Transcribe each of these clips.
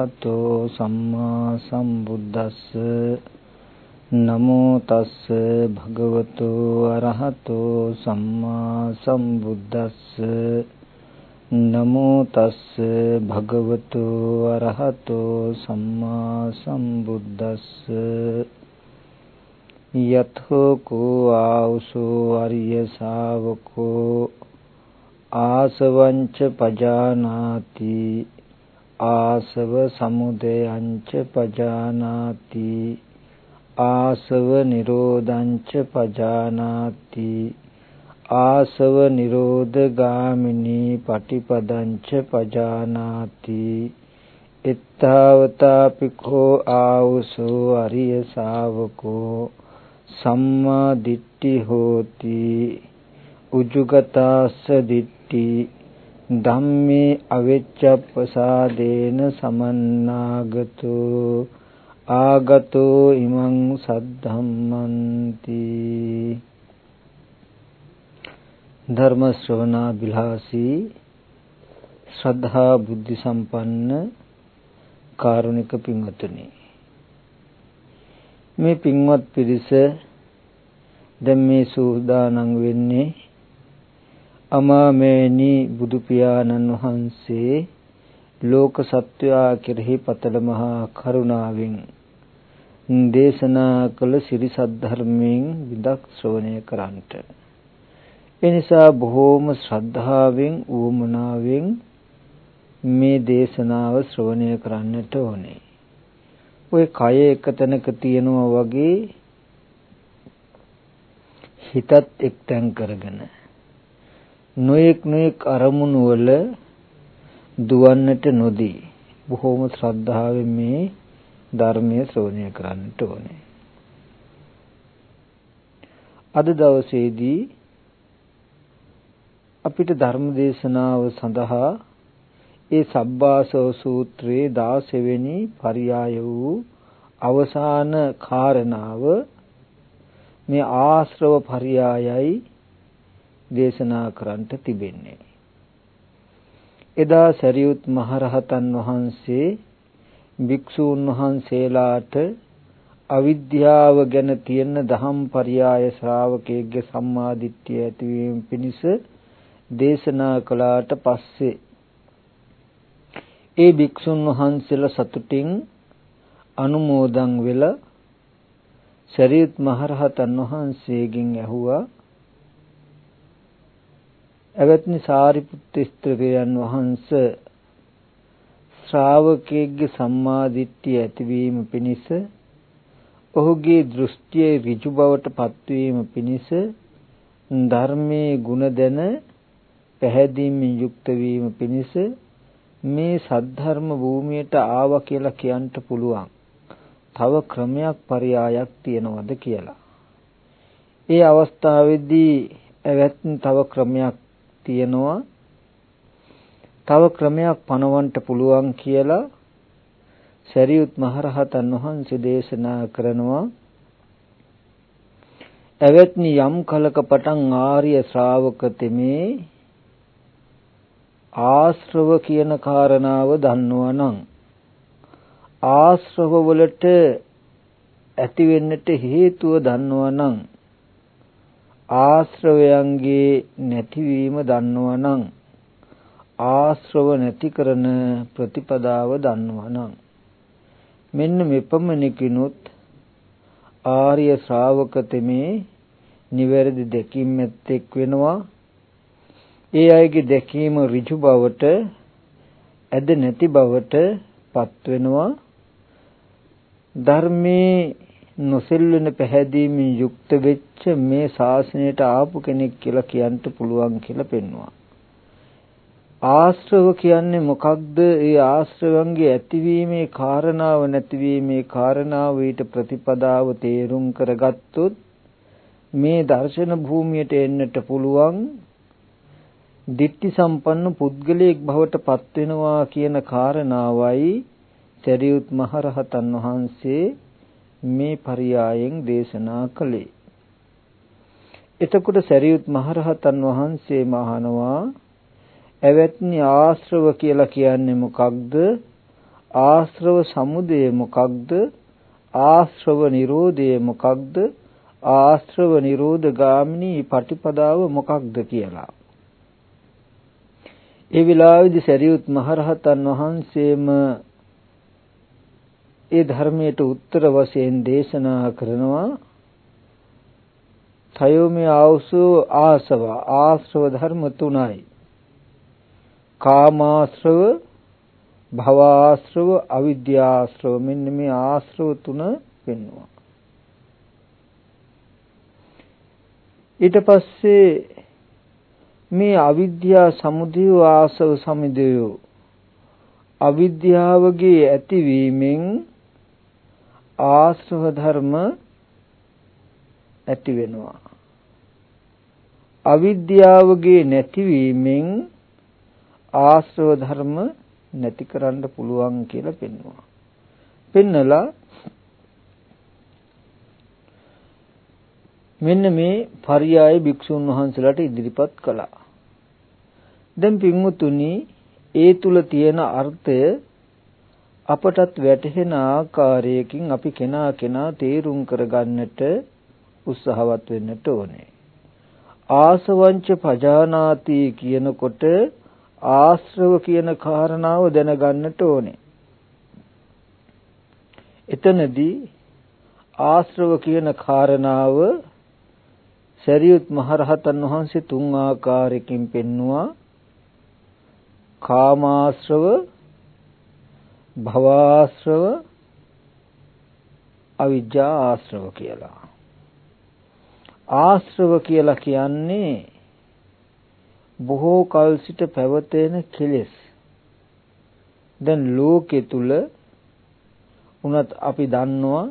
අරහතෝ සම්මා සම්බුද්දස්ස. නමෝ තස්ස භගවතු අරහතෝ සම්මා සම්බුද්දස්ස. නමෝ තස්ස භගවතු අරහතෝ සම්මා සම්බුද්දස්ස. යතෝ කෝ ආවසෝ අරිය ශාවකෝ. ආසවංච පජානාති. ආසව සමුදයංච පජානාති. ආසව නිරෝධංච පජානාති. ආසව නිරෝධ ගාමිනී පටිපදංච පජානාති. ittavataapikho ආවුසෝ අරිය ශාවකෝ සම්මා දිට්ඨි හෝති. උජුගතාස්ස දිට්ඨි ධම්මේ අවෙච්ඡප්පසාදේන සමන්නාගතෝ ආගතෝ ඉමං සද්ධම්මන්ති ධර්ම ශ්‍රවණා බිලාසී ශ්‍රද්ධා බුද්ධ සම්පන්න කාරුණික පින්වතුනි. මේ පින්වත් පිරිස දැන් මේ සූදානම් වෙන්නේ අමාමේනි බුදු පියාණන් වහන්සේ ලෝක සත්වයා කෙරෙහි පතල මහා කරුණාවෙන් දේශනා කළ සිරි සද්ධර්මයෙන් විදක් ශ්‍රවණය කරන්ට එනිසා බොහෝම ශ්‍රද්ධාවෙන් ඌමනාවෙන් මේ දේශනාව ශ්‍රවණය කරන්නට ඕනේ. ওই කය එක තැනක තියෙනවා වගේ හිතත් එක්තැන් කරගෙන නොයෙක් නොයෙක් අරමුණු වල දුවන්නට නොදී බොහෝම ශ්‍රද්ධාවෙන් මේ ධර්මයේ ශ්‍රවණය කරන්නට ඕනේ. අද දවසේදී අපිට ධර්ම දේශනාව සඳහා ඒ සබ්බාසව සූත්‍රයේ 16 වෙනි පරියාය වූ අවසාන කාරණාව මේ ආශ්‍රව පරියායයි දේශනා කරන්නට තිබෙන්නේ. එදා සරියුත් මහරහතන් වහන්සේ භික්ෂූන් වහන්සේලාට අවිද්‍යාව ගැන තියෙන දහම් පරයාය ශ්‍රාවකයෙක්ගේ සම්මාදිට්ඨිය ඇතිවීම පිණිස දේශනා කළාට පස්සේ ඒ භික්ෂුන් වහන්සේලා සතුටින් අනුමෝදන් වෙලා සරියුත් මහරහතන් වහන්සේගෙන් ඇහුවා එවත්නි සාරිපුත්ත ස්ත්‍රයන් වහන්ස ශ්‍රාවකයෙක්ගේ සම්මා දිට්ඨිය ඇතිවීම පිණිස ඔහුගේ දෘෂ්ටියේ ඍජු බවට පත්වීම පිණිස ධර්මයේ ගුණ දැන පැහැදීමෙන් යුක්ත වීම පිණිස මේ සද්ධර්ම භූමියට ආවා කියලා කියන්න පුළුවන්. තව ක්‍රමයක් පරයායක් තියනවද කියලා. ඒ අවස්ථාවේදී එවත්නි තව ක්‍රමයක් තියෙනවා. තව ක්‍රමයක් පනවන්න පුළුවන් කියලා සරියුත් මහරහතන් වහන්සේ දේශනා කරනවා. එවත්නි යම් කලක පටන් ආර්ය ශ්‍රාවක තෙමේ ආශ්‍රව කියන කාරණාව දන්නවා නම් ආශ්‍රව වලට ඇති වෙන්නට හේතුව දන්නවා නම් ආශ්‍රවයන්ගේ නැතිවීම දන්නවනම් ආශ්‍රව නැති කරන ප්‍රතිපදාව දන්නවනම් මෙන්න මෙපමණකිනුත් ආර්ය ශ්‍රාවක තෙමේ නිවැරදි දැකීම එක් වෙනවා. ඒ අයගේ දැකීම ඍජු බවට ඇද නැති බවට පත් වෙනවා. ධර්මයේ නොසෙල්වෙන පැහැදීමෙන් යුක්ත වෙච්ච මේ ශාසනයට ආපු කෙනෙක් කියලා කියන්න පුළුවන් කියලා පෙන්වුවා. ආශ්‍රව කියන්නේ මොකක්ද? ඒ ආශ්‍රවංගේ ඇතිවීමේ කාරණාව නැතිවීමේ කාරණාව ඊට ප්‍රතිපදාව තේරුම් කරගත්තොත් මේ දර්ශන භූමියට එන්නට පුළුවන් දිට්ටි සම්පන්න පුද්ගලයෙක් බවට පත් වෙනවා කියන කාරණාවයි සරියුත් මහරහතන් වහන්සේ මේ පරියායෙන් දේශනා කළේ. එතකොට සරියුත් මහරහතන් වහන්සේ මහනවා එවත්නි ආශ්‍රව කියලා කියන්නේ මොකක්ද? ආශ්‍රව සමුදය මොකක්ද? ආශ්‍රව නිරෝධය මොකක්ද? ආශ්‍රව නිරෝධ ගාමිනී පටිපදාව මොකක්ද කියලා. ඒ විලාවේදී සරියුත් මහරහතන් වහන්සේම ඒ ධර්මයට උත්තර වශයෙන් දේශනා කරනවා. තයෝමේ ආවසෝ ආසව ආශ්‍රව ධර්ම තුනයි. කාමාශ්‍රව භවආශ්‍රව අවිද්‍යාශ්‍රව. මෙන්න මේ ආශ්‍රව තුන වෙන්නවා. ඊට පස්සේ මේ අවිද්‍යා සමුදය ආසව සමුදය අවිද්‍යාවගේ ඇතිවීමෙන් ආශ්‍රව ධර්ම ඇති වෙනවා. අවිද්‍යාවගේ නැතිවීමෙන් ආශ්‍රව ධර්ම නැති කරන්න පුළුවන් කියලා පෙන්වනවා. පෙන්නලා මෙන්න මේ පරියාය භික්ෂුන් වහන්සේලාට ඉදිරිපත් කළා. දැන් පින්වතුනි ඒ තුල තියෙන අර්ථය අපටත් වැටහෙන ආකාරයකින් අපි කෙනා කෙනා තේරුම් කරගන්නට උත්සාහවත් වෙන්නට ඕනේ. ආසවංච පජානාති කියනකොට ආශ්‍රව කියන කාරණාව දැනගන්නට ඕනේ. එතනදී ආශ්‍රව කියන කාරණාව සරියුත් මහරහතන් වහන්සේ තුන් ආකාරයකින් පෙන්නවා කාමාශ්‍රව භවආශ්‍රව අවිජ්ජා ආශ්‍රව කියලා. ආශ්‍රව කියලා කියන්නේ බොහෝ කල් සිට පැවතෙන කෙලෙස්. දැන් ලෝකෙ තුල උනත් අපි දන්නවා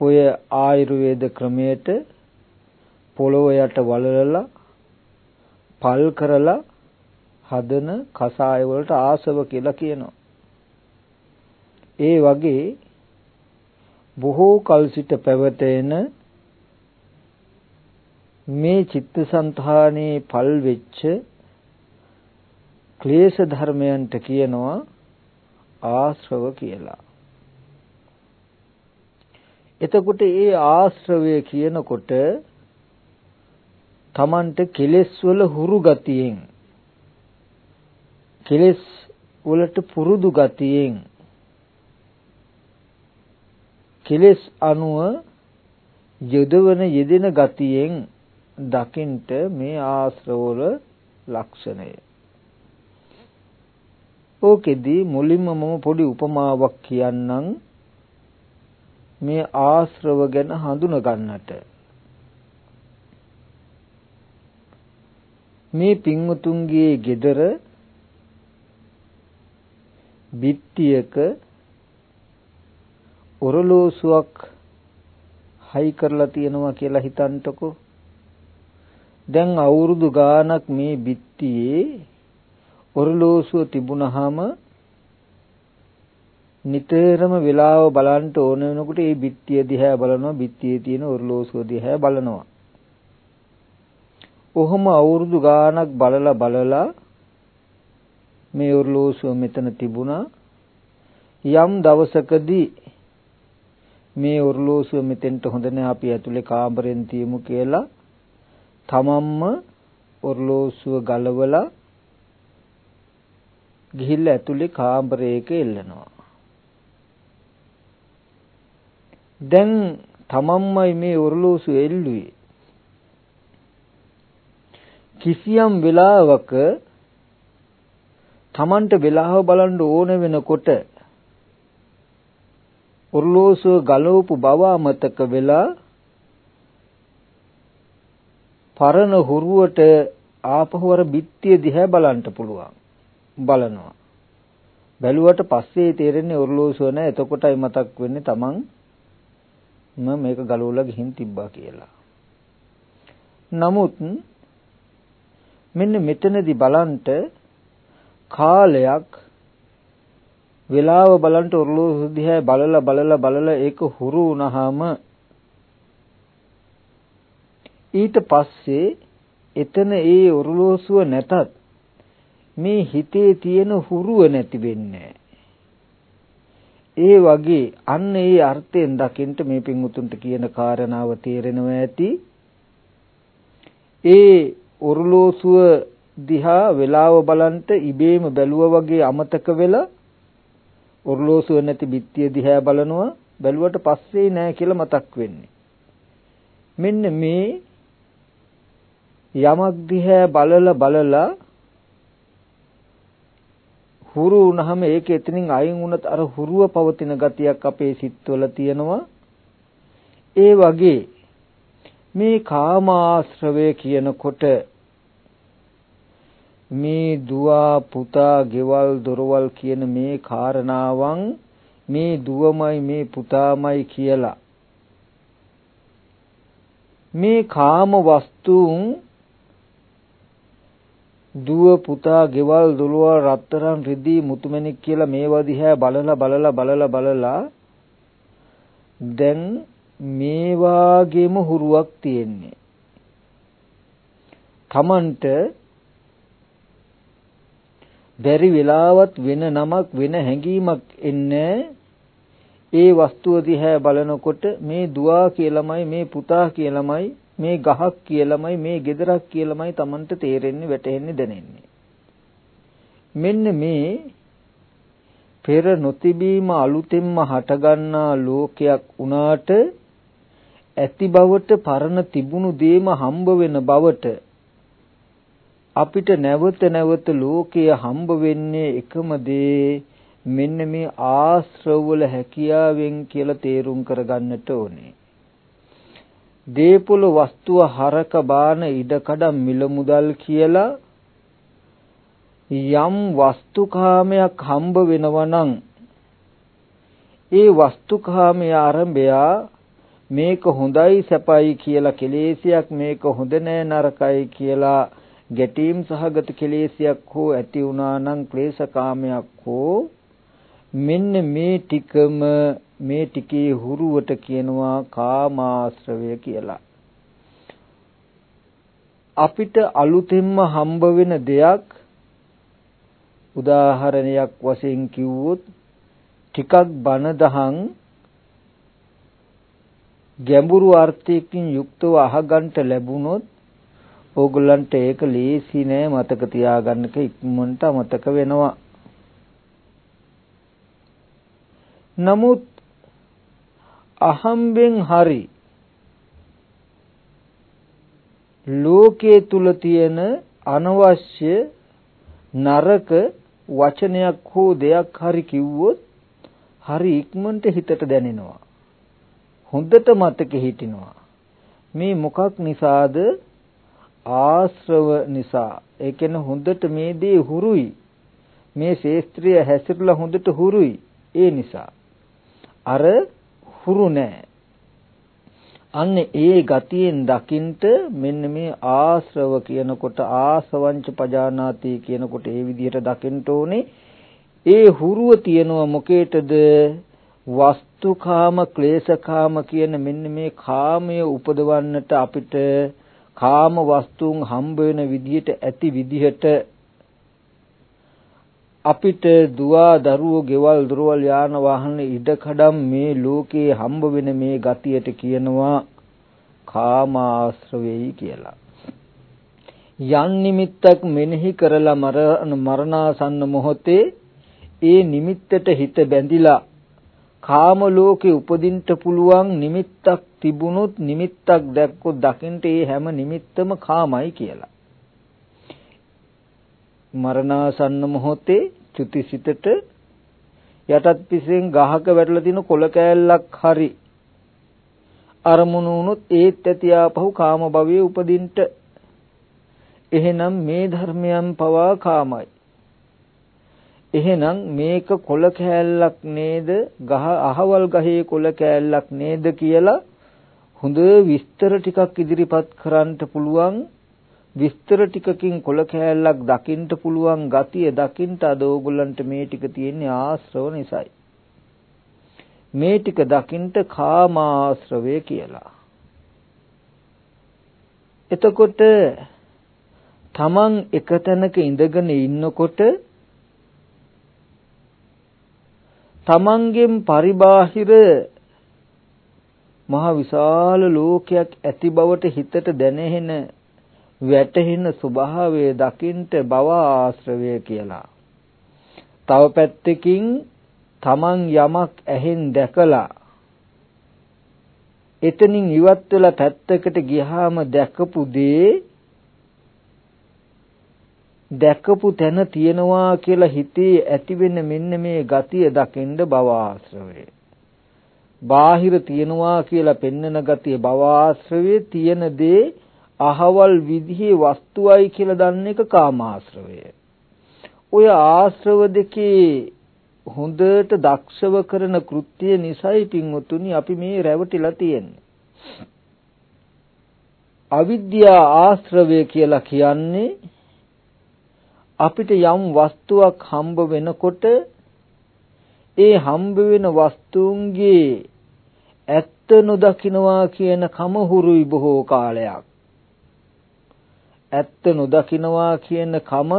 ඔය ආයුර්වේද ක්‍රමයට පොළොව යට වලලලා පල් කරලා හදන කසාය වලට ආසව කියලා කියනවා. ඒ වගේ බොහෝ කල් සිට පැවතෙන මේ චිත්තසංතානයේ පල් වෙච්ච ක්ලේශ ධර්මයන්ට කියනවා ආශ්‍රව කියලා. එතකොට ඒ ආශ්‍රවය කියනකොට Tamanට කෙලෙස් වල හුරු ගතියෙන් කෙලෙස් වලට පුරුදු ගතියෙන් කෙලෙස් අනුව යොදවන යෙදෙන ගතියෙන් දකින්ට මේ ආශ්‍රවවල ලක්ෂණය. ඕකෙදී මුලින්ම මම පොඩි උපමාවක් කියන්නම් මේ ආශ්‍රව ගැන හඳුන ගන්නට. මේ පින්වතුන්ගේ gedara බිත්තියක ඔරලෝසුවක් හයි කරලා තියෙනවා කියලා හිතන්නකෝ. දැන් අවුරුදු ගාණක් මේ බිත්තියේ ඔරලෝසුව තිබුණාම නිතරම වෙලාව බලන්න ඕන වෙනකොට ඒ බිත්තිය දිහා බලනවා බිත්තියේ තියෙන ඔරලෝසුව දිහා බලනවා. ඔහොම අවුරුදු ගාණක් බලලා බලලා මේ ඔරලෝසුව මෙතන තිබුණා යම් දවසකදී මේ ඔරලෝසුව මෙතෙන්ට හොඳ නෑ අපි ඇතුලේ කාමරෙන් තියමු කියලා තමන්ම ඔරලෝසුව ගලවලා ගිහිල්ලා ඇතුලේ කාමරයක එල්ලනවා. දැන් තමන්මයි මේ ඔරලෝසුව එල්ලුවේ. කිසියම් වෙලාවක තමන්ට වෙලාව බලන්න ඕන වෙනකොට ඔර්ලෝසුව ගලවපු බව අමතක වෙලා පරණ හුරුවට ආපහු අර බිත්තිය දිහා බලන්න පුළුවන්. බලනවා. බැලුවට පස්සේ තේරෙන්නේ ඔර්ලෝසුව නෑ. එතකොටයි මතක් වෙන්නේ Taman මම මේක ගලවලා ගිහින් තිබ්බා කියලා. නමුත් මෙන්න මෙතනදී බලන්ට කාලයක් වෙලාව බලන්ට ඔර්ලෝසුව දිහා බලලා බලලා බලලා ඒක හුරු වුණාම ඊට පස්සේ එතන ඒ ඔරලෝසුව නැතත් මේ හිතේ තියෙන හුරුව නැති වෙන්නේ ඒ වගේ අන්න ඒ අර්ථයෙන් දකින්න මේ පින්වුතුන්ට කියන කාරණාව තේරෙනවා ඇති. ඒ ඔරලෝසුව දිහා වෙලාව බලන්ට ඉබේම බැලුවා වගේ අමතක වෙලා ඔරලෝසුව නැති බිත්තිය දිහා බලනවා බැලුවට පස්සේ නෑ කියලා මතක් වෙන්නේ. මෙන්න මේ යමක් දිහා බලලා බලලා හුරු වුණාම ඒක එතනින් අයින් වුණත් අර හුරුව පවතින ගතියක් අපේ සිත්වල තියෙනවා. ඒ වගේ මේ කාමාශ්‍රවය කියනකොට මේ දුව පුතා ගෙවල් දොරවල් කියන මේ කාරණාවන් මේ දුවමයි මේ පුතාමයි කියලා. මේ කාම වස්තුන් දුව පුතා ගෙවල් දොළුව රත්තරන් රිදී මුතුමැණික් කියලා මේවා දිහා බලලා බලලා බලලා බලලා දැන් මේ වාගේම හුරුවක් තියෙන්නේ. තමන්ට බැරි වෙලාවත් වෙන නමක් වෙන හැඟීමක් එන්නේ ඒ වස්තුව දිහා බලනකොට මේ දුවා කියලාමයි මේ පුතා කියලාමයි මේ ගහක් කියලාමයි මේ ගෙදරක් කියලාමයි Tamanට තේරෙන්නේ වැටහෙන්නේ දැනෙන්නේ. මෙන්න මේ පෙර නොතිබීම අලුතෙන්ම හටගන්නා ලෝකයක් වුණාට ඇති බවට පරණ තිබුණු දේම හම්බ වෙන බවට අපිට නැවත නැවත ලෝකය හම්බ වෙන්නේ එකම දේ මෙන්න මේ ආශ්‍රවවල හැකියාවෙන් කියලා තේරුම් කරගන්නට ඕනේ. දේපොළ වස්තුව හරක බාන ඉඩකඩම් මිල මුදල් කියලා යම් වස්තුකාමයක් හම්බ වෙනවා නම් ඒ වස්තුකාමයේ ආරම්භය මේක හොඳයි සැපයි කියලා කෙලෙසියක් මේක හොඳ නෑ නරකයි කියලා ගැටීම් සහගත කෙලෙසියක් හෝ ඇති වුණා නම් ක්ලේශකාමයක් හෝ මෙන්න මේ ටිකම මේ ටිකේ හුරුවට කියනවා කාමාශ්‍රවය කියලා. අපිට අලුතෙන්ම හම්බ වෙන දෙයක් උදාහරණයක් වශයෙන් කිව්වොත් ටිකක් බන දහං ගැඹුරු අර්ථයකින් යුක්තව අහගන්න ලැබුණොත් ඕගොල්ලන්ට ඒක ලේසි නෑ මතක තියාගන්නක ඉක්මනට මතක වෙනවා. නමුත් අහම්බෙන් හරි ලෝකයේ තුල තියෙන අනවශ්‍ය නරක වචනයක් හෝ දෙයක් හරි කිව්වොත් හරි ඉක්මනට හිතට දැනෙනවා. හොඳට මතකෙ හිටිනවා. මේ මොකක් නිසාද? ආශ්‍රව නිසා ඒ කියන්නේ හොඳට මේ දේ හුරුයි මේ ශේස්ත්‍රීය හැසිරලා හොඳට හුරුයි ඒ නිසා අර හුරු නැහැ. අන්න ඒ ගතියෙන් දකින්ට මෙන්න මේ ආශ්‍රව කියනකොට ආසවංච පජානාති කියනකොට ඒ විදිහට දකින්න ඕනේ. ඒ හුරුව තියෙනව මොකේටද? වස්තුකාම ක්ලේශකාම කියන මෙන්න මේ කාමය උපදවන්නට අපිට කාම වස්තුන් හම්බ වෙන විදිහට ඇති විදිහට අපිට දුවා දරුවෝ ගෙවල් දොරවල් යාන වාහන ඉඩකඩම් මේ ලෝකේ හම්බ වෙන මේ ගතියට කියනවා කාමාශ්‍රවේයි කියලා. යන් නිමිත්තක් මෙනෙහි කරලා මරණාසන්න මොහොතේ ඒ නිමිත්තට හිත බැඳිලා කාම ලෝකේ උපදින්න පුළුවන් නිමිත්තක් තිබුණොත් නිමිත්තක් දැක්කොත් දකින්න ඒ හැම නිමිත්තම කාමයි කියලා. මරණාසන්න මොහොතේ චුතිසිතට යටත් පිසෙන් ගහක වැටලා තියෙන කොළ කෑල්ලක් හරි අරමුණු වුණොත් ඒත් ඇති ආපහු කාම භවයේ උපදින්නට එහෙනම් මේ ධර්මයන් පවා කාමයි එහෙනම් මේක කොළ කෑල්ලක් නේද? ගහ අහවල් ගහේ කොළ කෑල්ලක් නේද කියලා හොඳ විස්තර ටිකක් ඉදිරිපත් කරන්න පුළුවන්. විස්තර ටිකකින් කොළ කෑල්ලක් දකින්න පුළුවන් ගතිය දකින්න අද ඕගොල්ලන්ට මේ ටික තියෙන්නේ ආශ්‍රව නිසායි. මේ ටික දකින්න කාමාශ්‍රවය කියලා. එතකොට තමන් එක තැනක ඉඳගෙන ඉන්නකොට තමන්ගෙන් පරිබාහිර මහ විශාල ලෝකයක් ඇති බවට හිතට දැනෙන වැටහෙන ස්වභාවය දකින්ට බව ආශ්‍රවය කියලා. තව පැත්තකින් තමන් යමක් ඇහෙන් දැකලා එතනින් ඉවත් වෙලා පැත්තකට ගියාම දැකපු දේ දැකපු තැන තියනවා කියලා හිතේ ඇතිවෙන මෙන්න මේ ගතිය දකින්න භව ආශ්‍රවය. බාහිර තියනවා කියලා පෙන්නන ගතිය භව ආශ්‍රවයේ තියෙන දේ අහවල් විදිහේ වස්තුවයි කියලා දන්න එක කාමාශ්‍රවය. ඔය ආශ්‍රව දෙකේ හොඳට දක්ෂව කරන කෘත්‍ය නිසයි පින්වතුනි අපි මේ රැවටිලා තියෙන්නේ. අවිද්‍යා ආශ්‍රවය කියලා කියන්නේ අපිට යම් වස්තුවක් හම්බ වෙනකොට ඒ හම්බ වෙන වස්තුන්ගේ ඇත්ත නොදකින්නවා කියන කම හුරුයි බොහෝ කාලයක්. ඇත්ත නොදකින්නවා කියන කම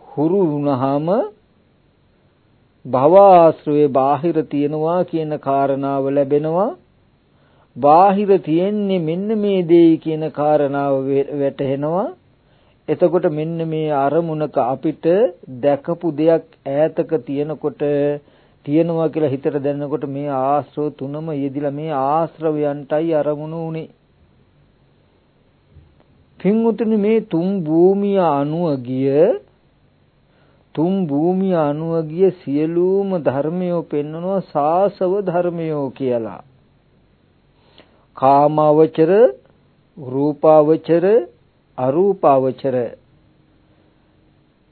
හුරු වුණාම භවආශ්‍රයේ බාහිර තියනවා කියන කාරණාව ලැබෙනවා බාහිර තියෙන්නේ මෙන්න මේ දෙයි කියන කාරණාව වැටහෙනවා එතකොට මෙන්න මේ අරමුණක අපිට දැකපු දෙයක් ඈතක තියෙනකොට තියෙනවා කියලා හිතට දැනෙනකොට මේ ආශ්‍රව තුනම යෙදිලා මේ ආශ්‍රවයන්ටයි අරමුණු උනේ. පින්වතුනි මේ තුන් භූමිය අනුව ගිය තුන් භූමිය අනුව ගිය සියලුම ධර්මයෝ පෙන්වනවා සාසව ධර්මයෝ කියලා. කාමවචර රූපාවචර අරූපාවචර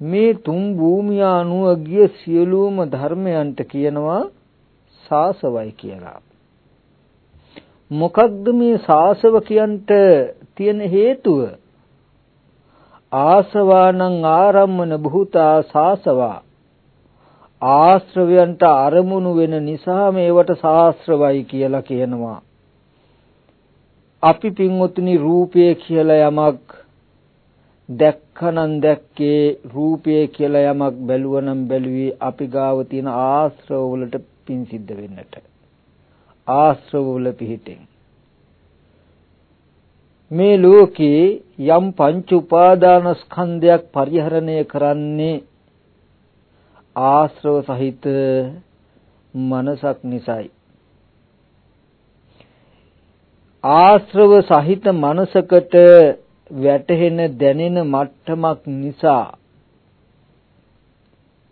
මේ තුන් භූමිය අනුව ගිය සියලුම ධර්මයන්ට කියනවා සාසවයි කියලා. මොකක්ද මේ සාසව කියන්ට තියෙන හේතුව? ආසවානං ආරම්මන බුතා සාසවා ආශ්‍රවයන්ට අරමුණු වෙන නිසා මේවට සාස්ත්‍රවයි කියලා කියනවා. අපි පින්වතුනි රූපය කියලා යමක් දැක්කනම් දැක්කේ රූපය කියලා යමක් බැලුවනම් බැලුවේ අපි ගාව තියෙන ආශ්‍රව වලට පින් සිද්ධ වෙන්නට. ආශ්‍රව වල පිහිටෙන්. මේ ලෝකේ යම් පංච උපාදාන ස්කන්ධයක් පරිහරණය කරන්නේ ආශ්‍රව සහිත මනසක් නිසායි. ආශ්‍රව සහිත මනසකට වැටහෙන දැනෙන මට්ටමක් නිසා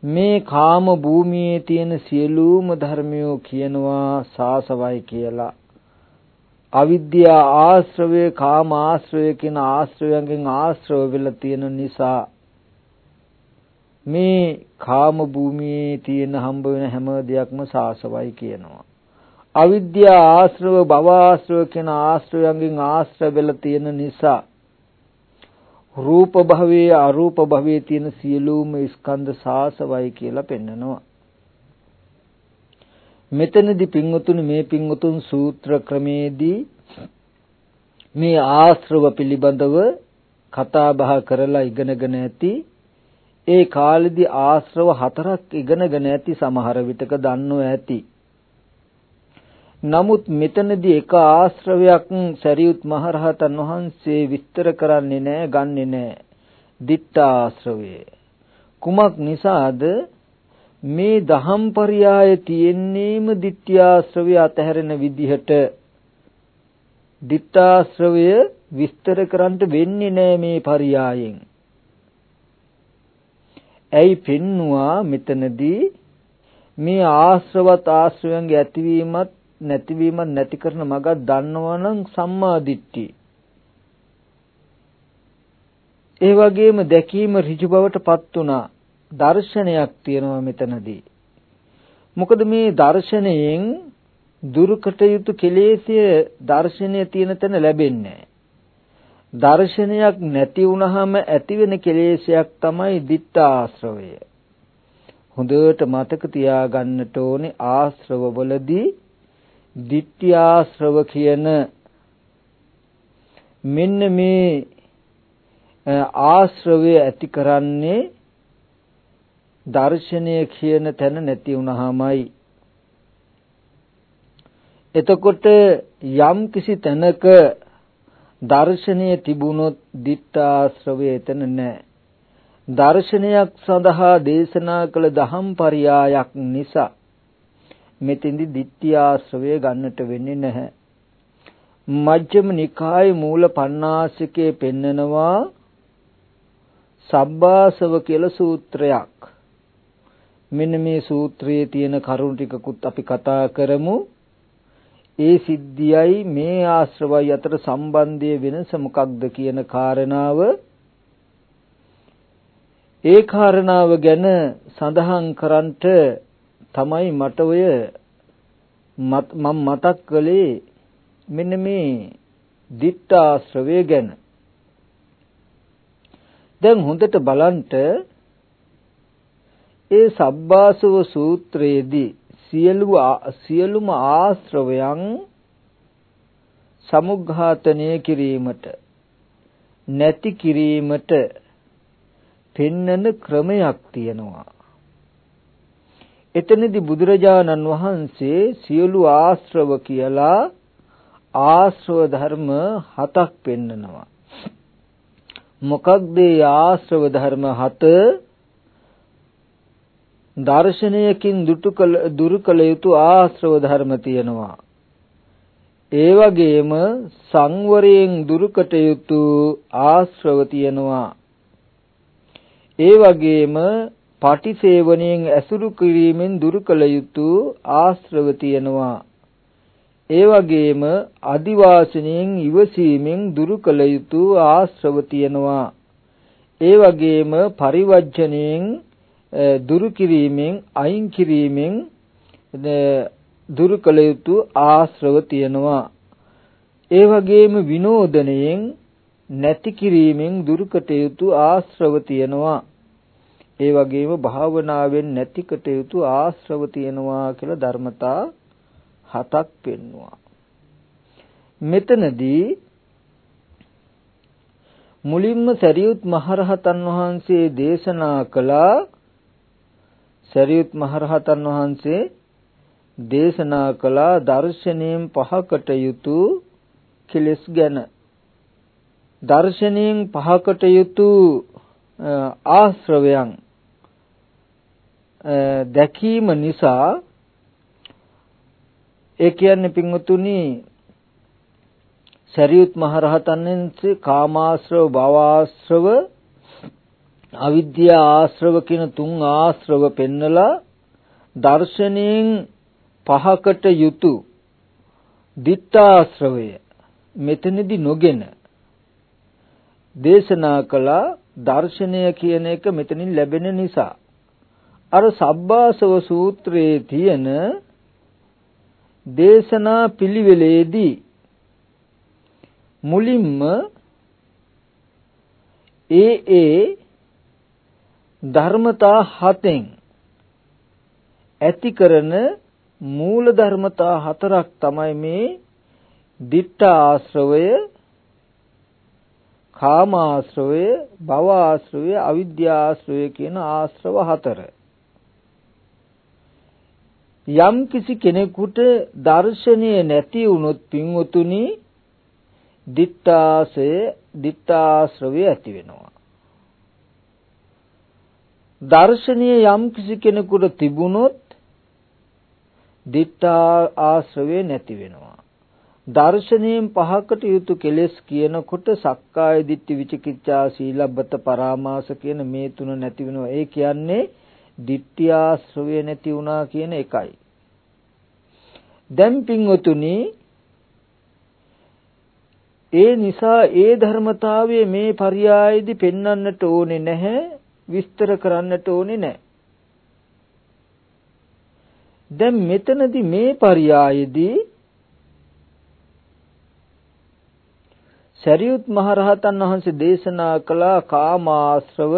මේ කාම භූමියේ තියෙන සියලුම ධර්මයෝ කියනවා සාසවයි කියලා. අවිද්‍යා ආශ්‍රවය කාම ආශ්‍රවය කියන ආශ්‍රවයන්ගෙන් ආශ්‍රව වෙලා තියෙන නිසා මේ කාම භූමියේ තියෙන හම්බ වෙන හැම දෙයක්ම සාසවයි කියනවා. අවිද්‍යා ආශ්‍රව භව ආශ්‍රව කියන ආශ්‍රවයන්ගෙන් ආශ්‍රව වෙලා තියෙන නිසා රූප භවයේ අරූප භවයේ තියෙන සියලුම ස්කන්ධ සාසවයි කියලා පෙන්නනවා. මෙතනදී පින්වතුනි මේ පින්වතුන් සූත්‍ර ක්‍රමේදී මේ ආශ්‍රව පිළිබඳව කතා බහ කරලා ඉගෙනගෙන ඇති ඒ කාලෙදී ආශ්‍රව හතරක් ඉගෙනගෙන ඇති සමහර විටක දන්නෝ ඇති නමුත් මෙතනදී එක ආශ්‍රවයක් සරියුත් මහරහතන් වහන්සේ විස්තර කරන්නේ නැහැ, ගන්නෙ නැහැ. දිත්තාශ්‍රවය. කුමක් නිසාද මේ දහම් පරයය තියෙන්නේම ditthyaශ්‍රවය අතහැරෙන විදිහට ditthාශ්‍රවය විස්තර කරන්න වෙන්නේ නැහැ මේ පරයයෙන්. ඇයි පෙන්නවා මෙතනදී මේ ආශ්‍රවත් ආශ්‍රයන්ගේ ඇතිවීමත් නැතිවීමත් නැති කරන මගක් දන්නවනම් සම්මා දිට්ඨි. ඒ වගේම දැකීම ඍජු බවටපත් උනා දර්ශනයක් තියෙනවා මෙතනදී. මොකද මේ දර්ශනයෙන් දුරුකට යුතු කෙලෙසිය දර්ශනය තියෙන තැන ලැබෙන්නේ දර්ශනයක් නැති වුනහම ඇතිවෙන කෙලෙසයක් තමයි ditthාශ්‍රවය. හොඳට මතක තියාගන්නට ඕනේ ආශ්‍රවවලදී ditthාශ්‍රව කියන මෙන්න මේ ආශ්‍රවය ඇති කරන්නේ දර්ශනය කියන තැන නැති වුනහමයි එතකොට යම් කිසි තැනක දර්ශනය තිබුණොත් ditthාශ්‍රවය එතන නැහැ. දර්ශනයක් සඳහා දේශනා කළ දහම් පරයායක් නිසා මෙතෙන්දි ditthාශ්‍රවය ගන්නට වෙන්නේ නැහැ. මජ්ක්‍ධිම නිකායේ මූල පණ්ණාසිකේ පෙන්නනවා සබ්බාසව කියලා සූත්‍රයක්. මෙන්න මේ සූත්‍රයේ තියෙන කරුණු ටිකකුත් අපි කතා කරමු. ඒ සිද්ධියයි මේ ආශ්‍රවයි අතර සම්බන්ධයේ වෙනස මොකක්ද කියන කාරණාව ඒ කාරණාව ගැන සඳහන් කරන්නට තමයි මට ඔය මම මතක් කළේ මෙන්න මේ ditta ආශ්‍රවය ගැන දැන් හොඳට බලන්ට ඒ සබ්බාසව සූත්‍රයේදී සියලු සියලුම ආශ්‍රවයන් සමුඝාතනය කිරීමට නැති කිරීමට පෙන්නන ක්‍රමයක් තියෙනවා. එතනදී බුදුරජාණන් වහන්සේ සියලු ආශ්‍රව කියලා ආශ්‍රව ධර්ම හතක් පෙන්නනවා. මොකක්ද ආශ්‍රව ධර්ම හත? දර්ශනයකින් දුරු කළ යුතු ආශ්‍රව ධර්ම තියෙනවා. ඒ වගේම සංවරයෙන් දුරුකට යුතු ආශ්‍රව තියෙනවා. ඒ වගේම පටිසේවණයෙන් ඇසුරු කිරීමෙන් දුරු කළ යුතු ආශ්‍රව තියෙනවා. ඒ වගේම අදිවාසණයෙන් ඉවසීමෙන් දුරු කළ යුතු ආශ්‍රව තියෙනවා. ඒ වගේම පරිවර්ජණයෙන් දුරු කිරීමෙන් අයින් කිරීමෙන් දුරු කළ යුතු ආශ්‍රව තියෙනවා. ඒ වගේම විනෝදනයෙන් නැති කිරීමෙන් දුරුකට යුතු ආශ්‍රව තියෙනවා. ඒ වගේම භාවනාවෙන් නැතිකට යුතු ආශ්‍රව තියෙනවා කියලා ධර්මතා හතක් පෙන්වුවා. මෙතනදී මුලින්ම සරියුත් මහරහතන් වහන්සේ දේශනා කළා සරියුත් මහරහතන් වහන්සේ දේශනා කළා දර්ශනයෙන් පහකට යුතු කෙලස් ගැන දර්ශනයෙන් පහකට යුතු ආශ්‍රවයන් දැකීම නිසා ඒ කියන්නේ පින්වතුනි සරියුත් මහරහතන් වහන්සේ කාමාශ්‍රව භවආශ්‍රව අවිද්‍යා ආශ්‍රව කියන තුන් ආශ්‍රව පෙන්නලා දර්ශනයෙන් පහකට යුතු දිත්තාශ්‍රවය මෙතනදී නොගෙන දේශනා කළා දර්ශනය කියන එක මෙතනින් ලැබෙන නිසා. අර සබ්බාසව සූත්‍රයේ තියෙන දේශනා පිළිවෙලේදී මුලින්ම ඒ ඒ ධර්මතා හතෙන් ඇති කරන මූල ධර්මතා හතරක් තමයි මේ ditta ආශ්‍රවය කාම ආශ්‍රවය භව ආශ්‍රවය අවිද්‍යා ආශ්‍රවය කියන ආශ්‍රව හතර. යම් කිසි කෙනෙකුට දර්ශනීය නැති වුණොත් පින්වතුනි dittaase dittaශ්‍රවය ඇති වෙනවා දර්ශනීය යම් කිසි කෙනෙකුට තිබුණොත් දිට්ඨා ආශ්‍රවේ නැති වෙනවා. දර්ශනීයෙන් පහකට යුතු කෙලෙස් කියනකොට සක්කාය දිට්ඨි විචිකිච්ඡා සීලබ්බත පරාමාස කියන මේ තුන නැති වෙනවා. ඒ කියන්නේ ditthyaශ්‍රවය නැති වුණා කියන එකයි. දැන් පින්වතුනි ඒ නිසා ඒ ධර්මතාවය මේ පරයයේදී පෙන්වන්නට ඕනේ නැහැ විස්තර කරන්නට ඕනේ නැහැ. දැන් මෙතනදී මේ පරයයේදී සරියුත් මහරහතන් වහන්සේ දේශනා කළ කාමාශ්‍රව,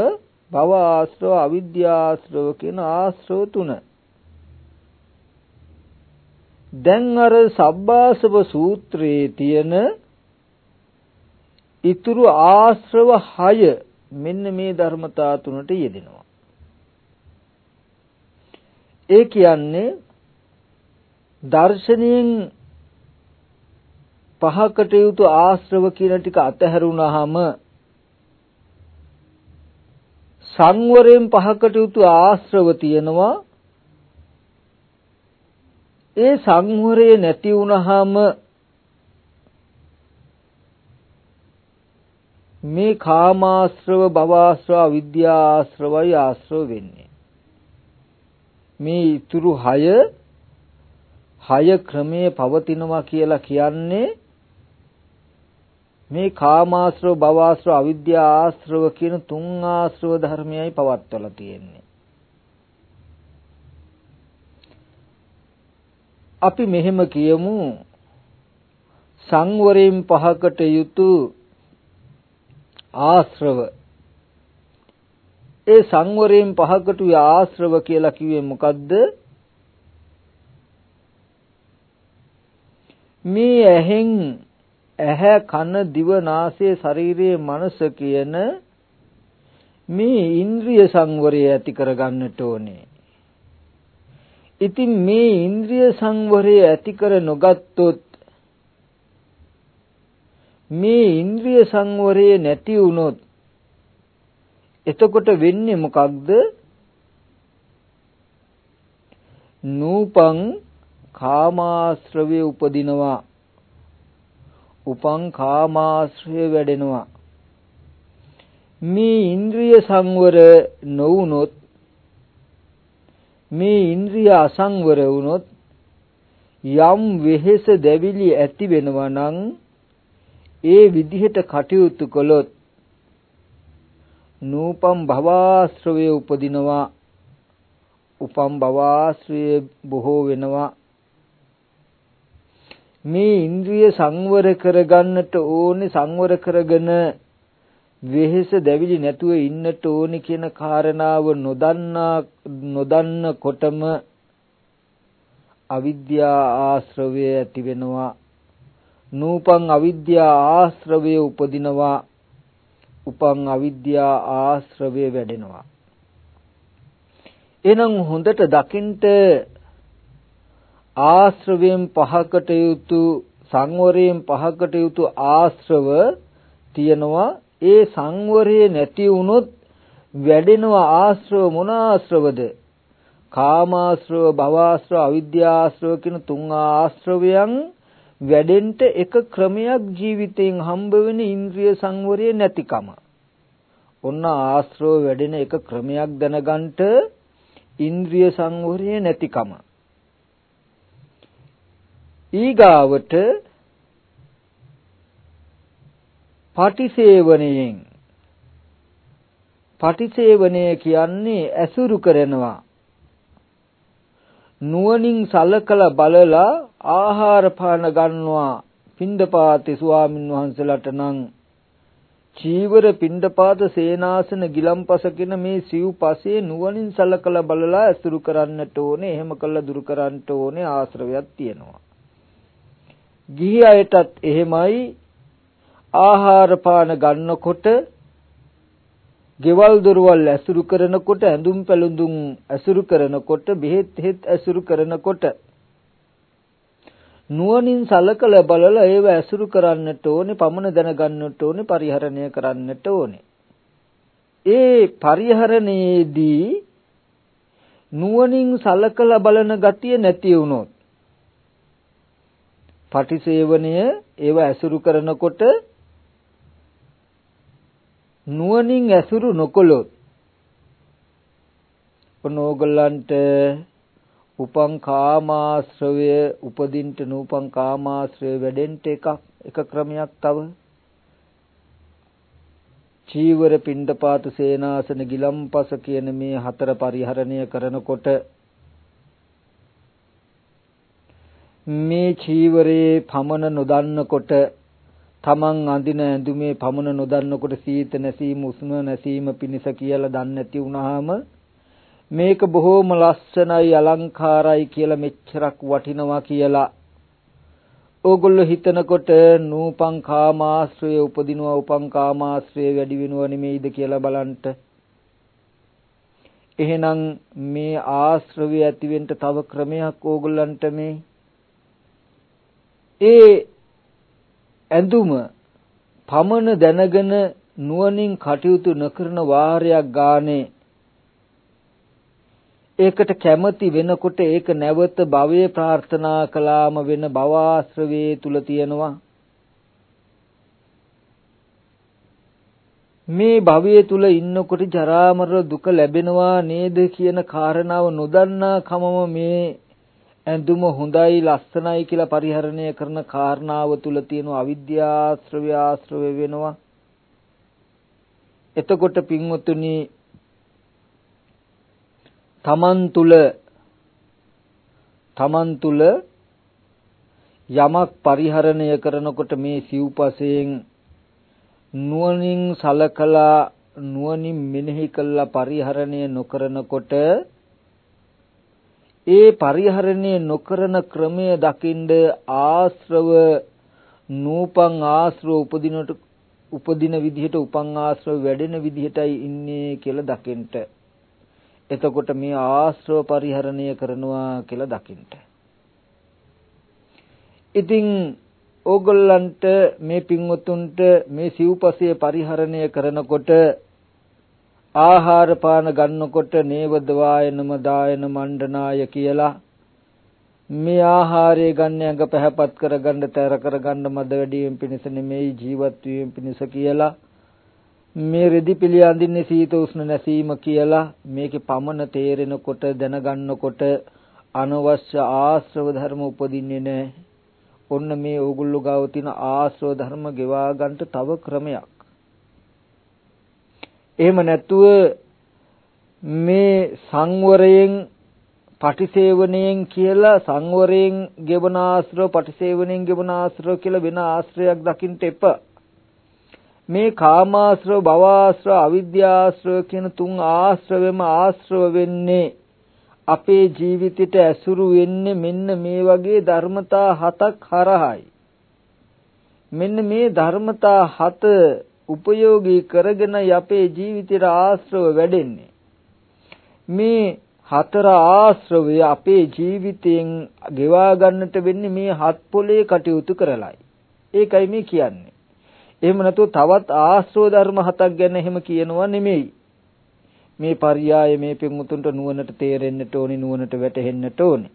භවආශ්‍රව, අවිද්‍යාශ්‍රව කියන ආශ්‍රව තුන. දැන් අර සබ්බාසව සූත්‍රයේ තියෙන ඊතුරු ආශ්‍රව 6 මෙන්න මේ ධර්මතා තුනට යෙදෙනවා. ඒ කියන්නේ දර්ශනයෙන් පහකට යුතු ආශ්‍රව කියන ටික අතහැරුණාම සංවරයෙන් පහකට යුතු ආශ්‍රව තියෙනවා. ඒ සංවරය නැති වුණාම මේ කාමාශ්‍රව භවආශ්‍රව අවිද්‍යාශ්‍රවයි ආශ්‍රව වෙන්නේ. මේ ඊතුරු 6 6 ක්‍රමයේ පවතිනවා කියලා කියන්නේ මේ කාමාශ්‍රව භවආශ්‍රව අවිද්‍යා ආශ්‍රව කියන තුන් ආශ්‍රව ධර්මයයි පවත්වලා තියෙන්නේ. අපි මෙහෙම කියමු. සංවරයෙන් පහකට යුතු ආශ්‍රව. ඒ සංවරයෙන් පහකට ආශ්‍රව කියලා කිව්වේ මොකද්ද? මේ ඇහෙන් ඇහැ කන දිව නාසය ශරීරයේ මනස කියන මේ ඉන්ද්‍රිය සංවරය ඇති කරගන්නට ඕනේ. ඉතින් මේ ඉන්ද්‍රිය සංවරය ඇති කර නොගත්තොත් මේ ඉන්ද්‍රිය සංවරය නැති වුනොත් එතකොට වෙන්නේ මොකක්ද? නූපං කාමාශ්‍රවේ උපදිනවා උපං කාමාශ්‍රය වැඩෙනවා. මේ ඉන්ද්‍රිය සංවර නොවුනොත් මේ ඉන්ද්‍රිය අසංවර වුනොත් යම් වෙහෙස දැවිලි ඇති වෙනවා නම් ඒ විදිහට කටයුතු කළොත් නූපම් භවාශ්‍රවේ උපදිනවා. උපම් භවාශ්‍රය බොහෝ වෙනවා. මේ ඉන්ද්‍රිය සංවර කරගන්නට ඕනේ සංවර කරගෙන වෙහෙස දැවිලි නැතුව ඉන්නට ඕනේ කියන කාරණාව නොදන්නා නොදන්නකොටම අවිද්‍යා ආශ්‍රවය ඇති වෙනවා. නූපං අවිද්‍යා ආශ්‍රවය උපදිනවා. උපං අවිද්‍යා ආශ්‍රවය වැඩෙනවා. එහෙනම් හොඳට දකින්ට ආශ්‍රවයෙන් පහකට යුතු සංවරයෙන් පහකට යුතු ආශ්‍රව තියනවා. ඒ සංවරය නැති වුනොත් වැඩෙනවා ආශ්‍රව මොන ආශ්‍රවද? කාමාශ්‍රව භවආශ්‍රව අවිද්‍යාශ්‍රව කියන තුන් ආශ්‍රවයන් වැඩෙන්න එක ක්‍රමයක් ජීවිතයෙන් හම්බ වෙන ඉන්ද්‍රිය සංවරය නැතිකම. ඔන්න ආශ්‍රව වැඩෙන එක ක්‍රමයක් දැනගන්න ඉන්ද්‍රිය සංවරය නැතිකම. ඊගාවට පටිසේවණයෙන් පටිසේවණය කියන්නේ ඇසුරු කරනවා. නුවණින් සලකලා බලලා ආහාර පාන ගන්නවා. පින්දපාති ස්වාමින් වහන්සේලාට නම් චීවර පින්ඩපාත සේනාසන ගිලම්පස කියන මේ සිව්පසේ නුවණින් සලකලා බලලා ඇසුරු කරන්නට ඕනේ. එහෙම කළා දුරු කරන්නට ඕනේ ආශ්‍රවයක් තියෙනවා. ගිහි අයටත් එහෙමයි. ආහාර පාන ගන්නකොට ගෙවල් දොරවල් ඇසුරු කරනකොට ඇඳුම් පැළඳුම් ඇසුරු කරනකොට බෙහෙත් හෙත් ඇසුරු කරනකොට නුවණින් සලකලා බලලා ඒව ඇසුරු කරන්නට ඕනේ පමණ දැනගන්නට ඕනේ පරිහරණය කරන්නට ඕනේ. ඒ පරිහරණයේදී නුවණින් සලකලා බලන ගතිය නැති වුණොත් පටිසේවනය ඒව ඇසුරු කරනකොට නුවණින් ඇසුරු නොකළොත් ඔන්න ඕගොල්ලන්ට උපං කාමාශ්‍රවය උපදින්න නූපං කාමාශ්‍රවය වැඩෙන්න එකක් එක ක්‍රමයක් තව. චීවර පිණ්ඩපාත සේනාසන ගිලම්පස කියන මේ හතර පරිහරණය කරනකොට මේ චීවරේ පමන නොදන්නකොට තමන් අඳින ඇඳුමේ පමන නොදන්නකොට සීත නැසීම උෂ්ණ නැසීම පිණිස කියලා දන්නේ නැති වුනහම මේක බොහොම ලස්සනයි අලංකාරයි කියලා මෙච්චරක් වටිනවා කියලා ඕගොල්ලෝ හිතනකොට නූපං කාමාශ්‍රය උපදිනවා උපං කාමාශ්‍රය වැඩි වෙනව නෙමෙයිද කියලා බලන්න. එහෙනම් මේ ආශ්‍රවය ඇතිවෙන්න තව ක්‍රමයක් ඕගොල්ලන්ට මේ ඒ ඇඳුම පමන දැනගෙන නුවණින් කටයුතු නොකරන වාරයක් ගානේ ඒකට කැමති වෙනකොට ඒක නැවත භවයේ ප්‍රාර්ථනා කළාම වෙන භවආශ්‍රවේ තුල තියෙනවා. මේ භවයේ තුල ඉන්නකොට ජරා මරණ දුක ලැබෙනවා නේද කියන කාරණාව නොදන්නා කමම මේ ඇඳුම හොඳයි ලස්සනයි කියලා පරිහරණය කරන කාරණාව තුල තියෙන අවිද්‍යාශ්‍රවය ආශ්‍රව වෙනවා. එතකොට පින්වතුනි තමන් තුල තමන් තුල යමක් පරිහරණය කරනකොට මේ සිව්පසයෙන් නුවණින් සලකලා නුවණින් මෙනෙහි කළා පරිහරණය නොකරනකොට ඒ පරිහරණය නොකරන ක්‍රමය දකින්ද ආශ්‍රව නූපං ආශ්‍රව උපදිනට උපදින විදිහට උපං ආශ්‍රව වැඩෙන විදිහටයි ඉන්නේ කියලා දකින්ට එතකොට මේ ආශ්‍රව පරිහරණය කරනවා කියලා දකින්න. ඉතින් ඕගොල්ලන්ට මේ පින්වතුන්ට මේ සිව්පසය පරිහරණය කරනකොට ආහාර පාන ගන්නකොට නේවදවායනම දායන මණ්ඩනාය කියලා මේ ආහාරය ගන්න ඇඟ පැහැපත් කරගන්න තැර කරගන්න මද වැඩියෙන් පිණිස නෙමෙයි ජීවත් වීම පිණිස කියලා මේ රෙදි පිළි අඳින්නේ සීත උෂ්ණ නැසීම කියලා මේකේ පමන තේරෙනකොට දැනගන්නකොට අනවශ්‍ය ආශ්‍රව ධර්ම උපදින්නේ නැහැ. ඔන්න මේ ඕගොල්ලෝ ගාව තියෙන ආශ්‍රව ධර්ම ගෙවා ගන්නට තව ක්‍රමයක්. එහෙම නැතුව මේ සංවරයෙන් පටිසේවණයෙන් කියලා සංවරයෙන් ගෙවන ආශ්‍රව පටිසේවණයෙන් ගෙවන ආශ්‍රව කියලා වෙන ආශ්‍රයක් දකින්න එපා. මේ කාමාශ්‍රව භවආශ්‍රව අවිද්‍යාශ්‍රව කියන තුන් ආශ්‍රවෙම ආශ්‍රව වෙන්නේ අපේ ජීවිතයට ඇසුරු වෙන්නේ මෙන්න මේ වගේ ධර්මතා හතක් හරහායි මෙන්න මේ ධර්මතා හත උපයෝගී කරගෙනයි අපේ ජීවිතේට ආශ්‍රව වැඩෙන්නේ. මේ හතර ආශ්‍රවය අපේ ජීවිතයෙන් ගෙවා ගන්නට වෙන්නේ මේ හත් පොලේ කටයුතු කරලයි. ඒකයි මේ කියන්නේ. එහෙම නැතුව තවත් ආශ්‍රව ධර්ම හතක් ගැන එහෙම කියනවා නෙමෙයි. මේ පරියාය මේ පින්වුතුන්ට නුවණට තේරෙන්නට ඕනි නුවණට වැටහෙන්නට ඕනි.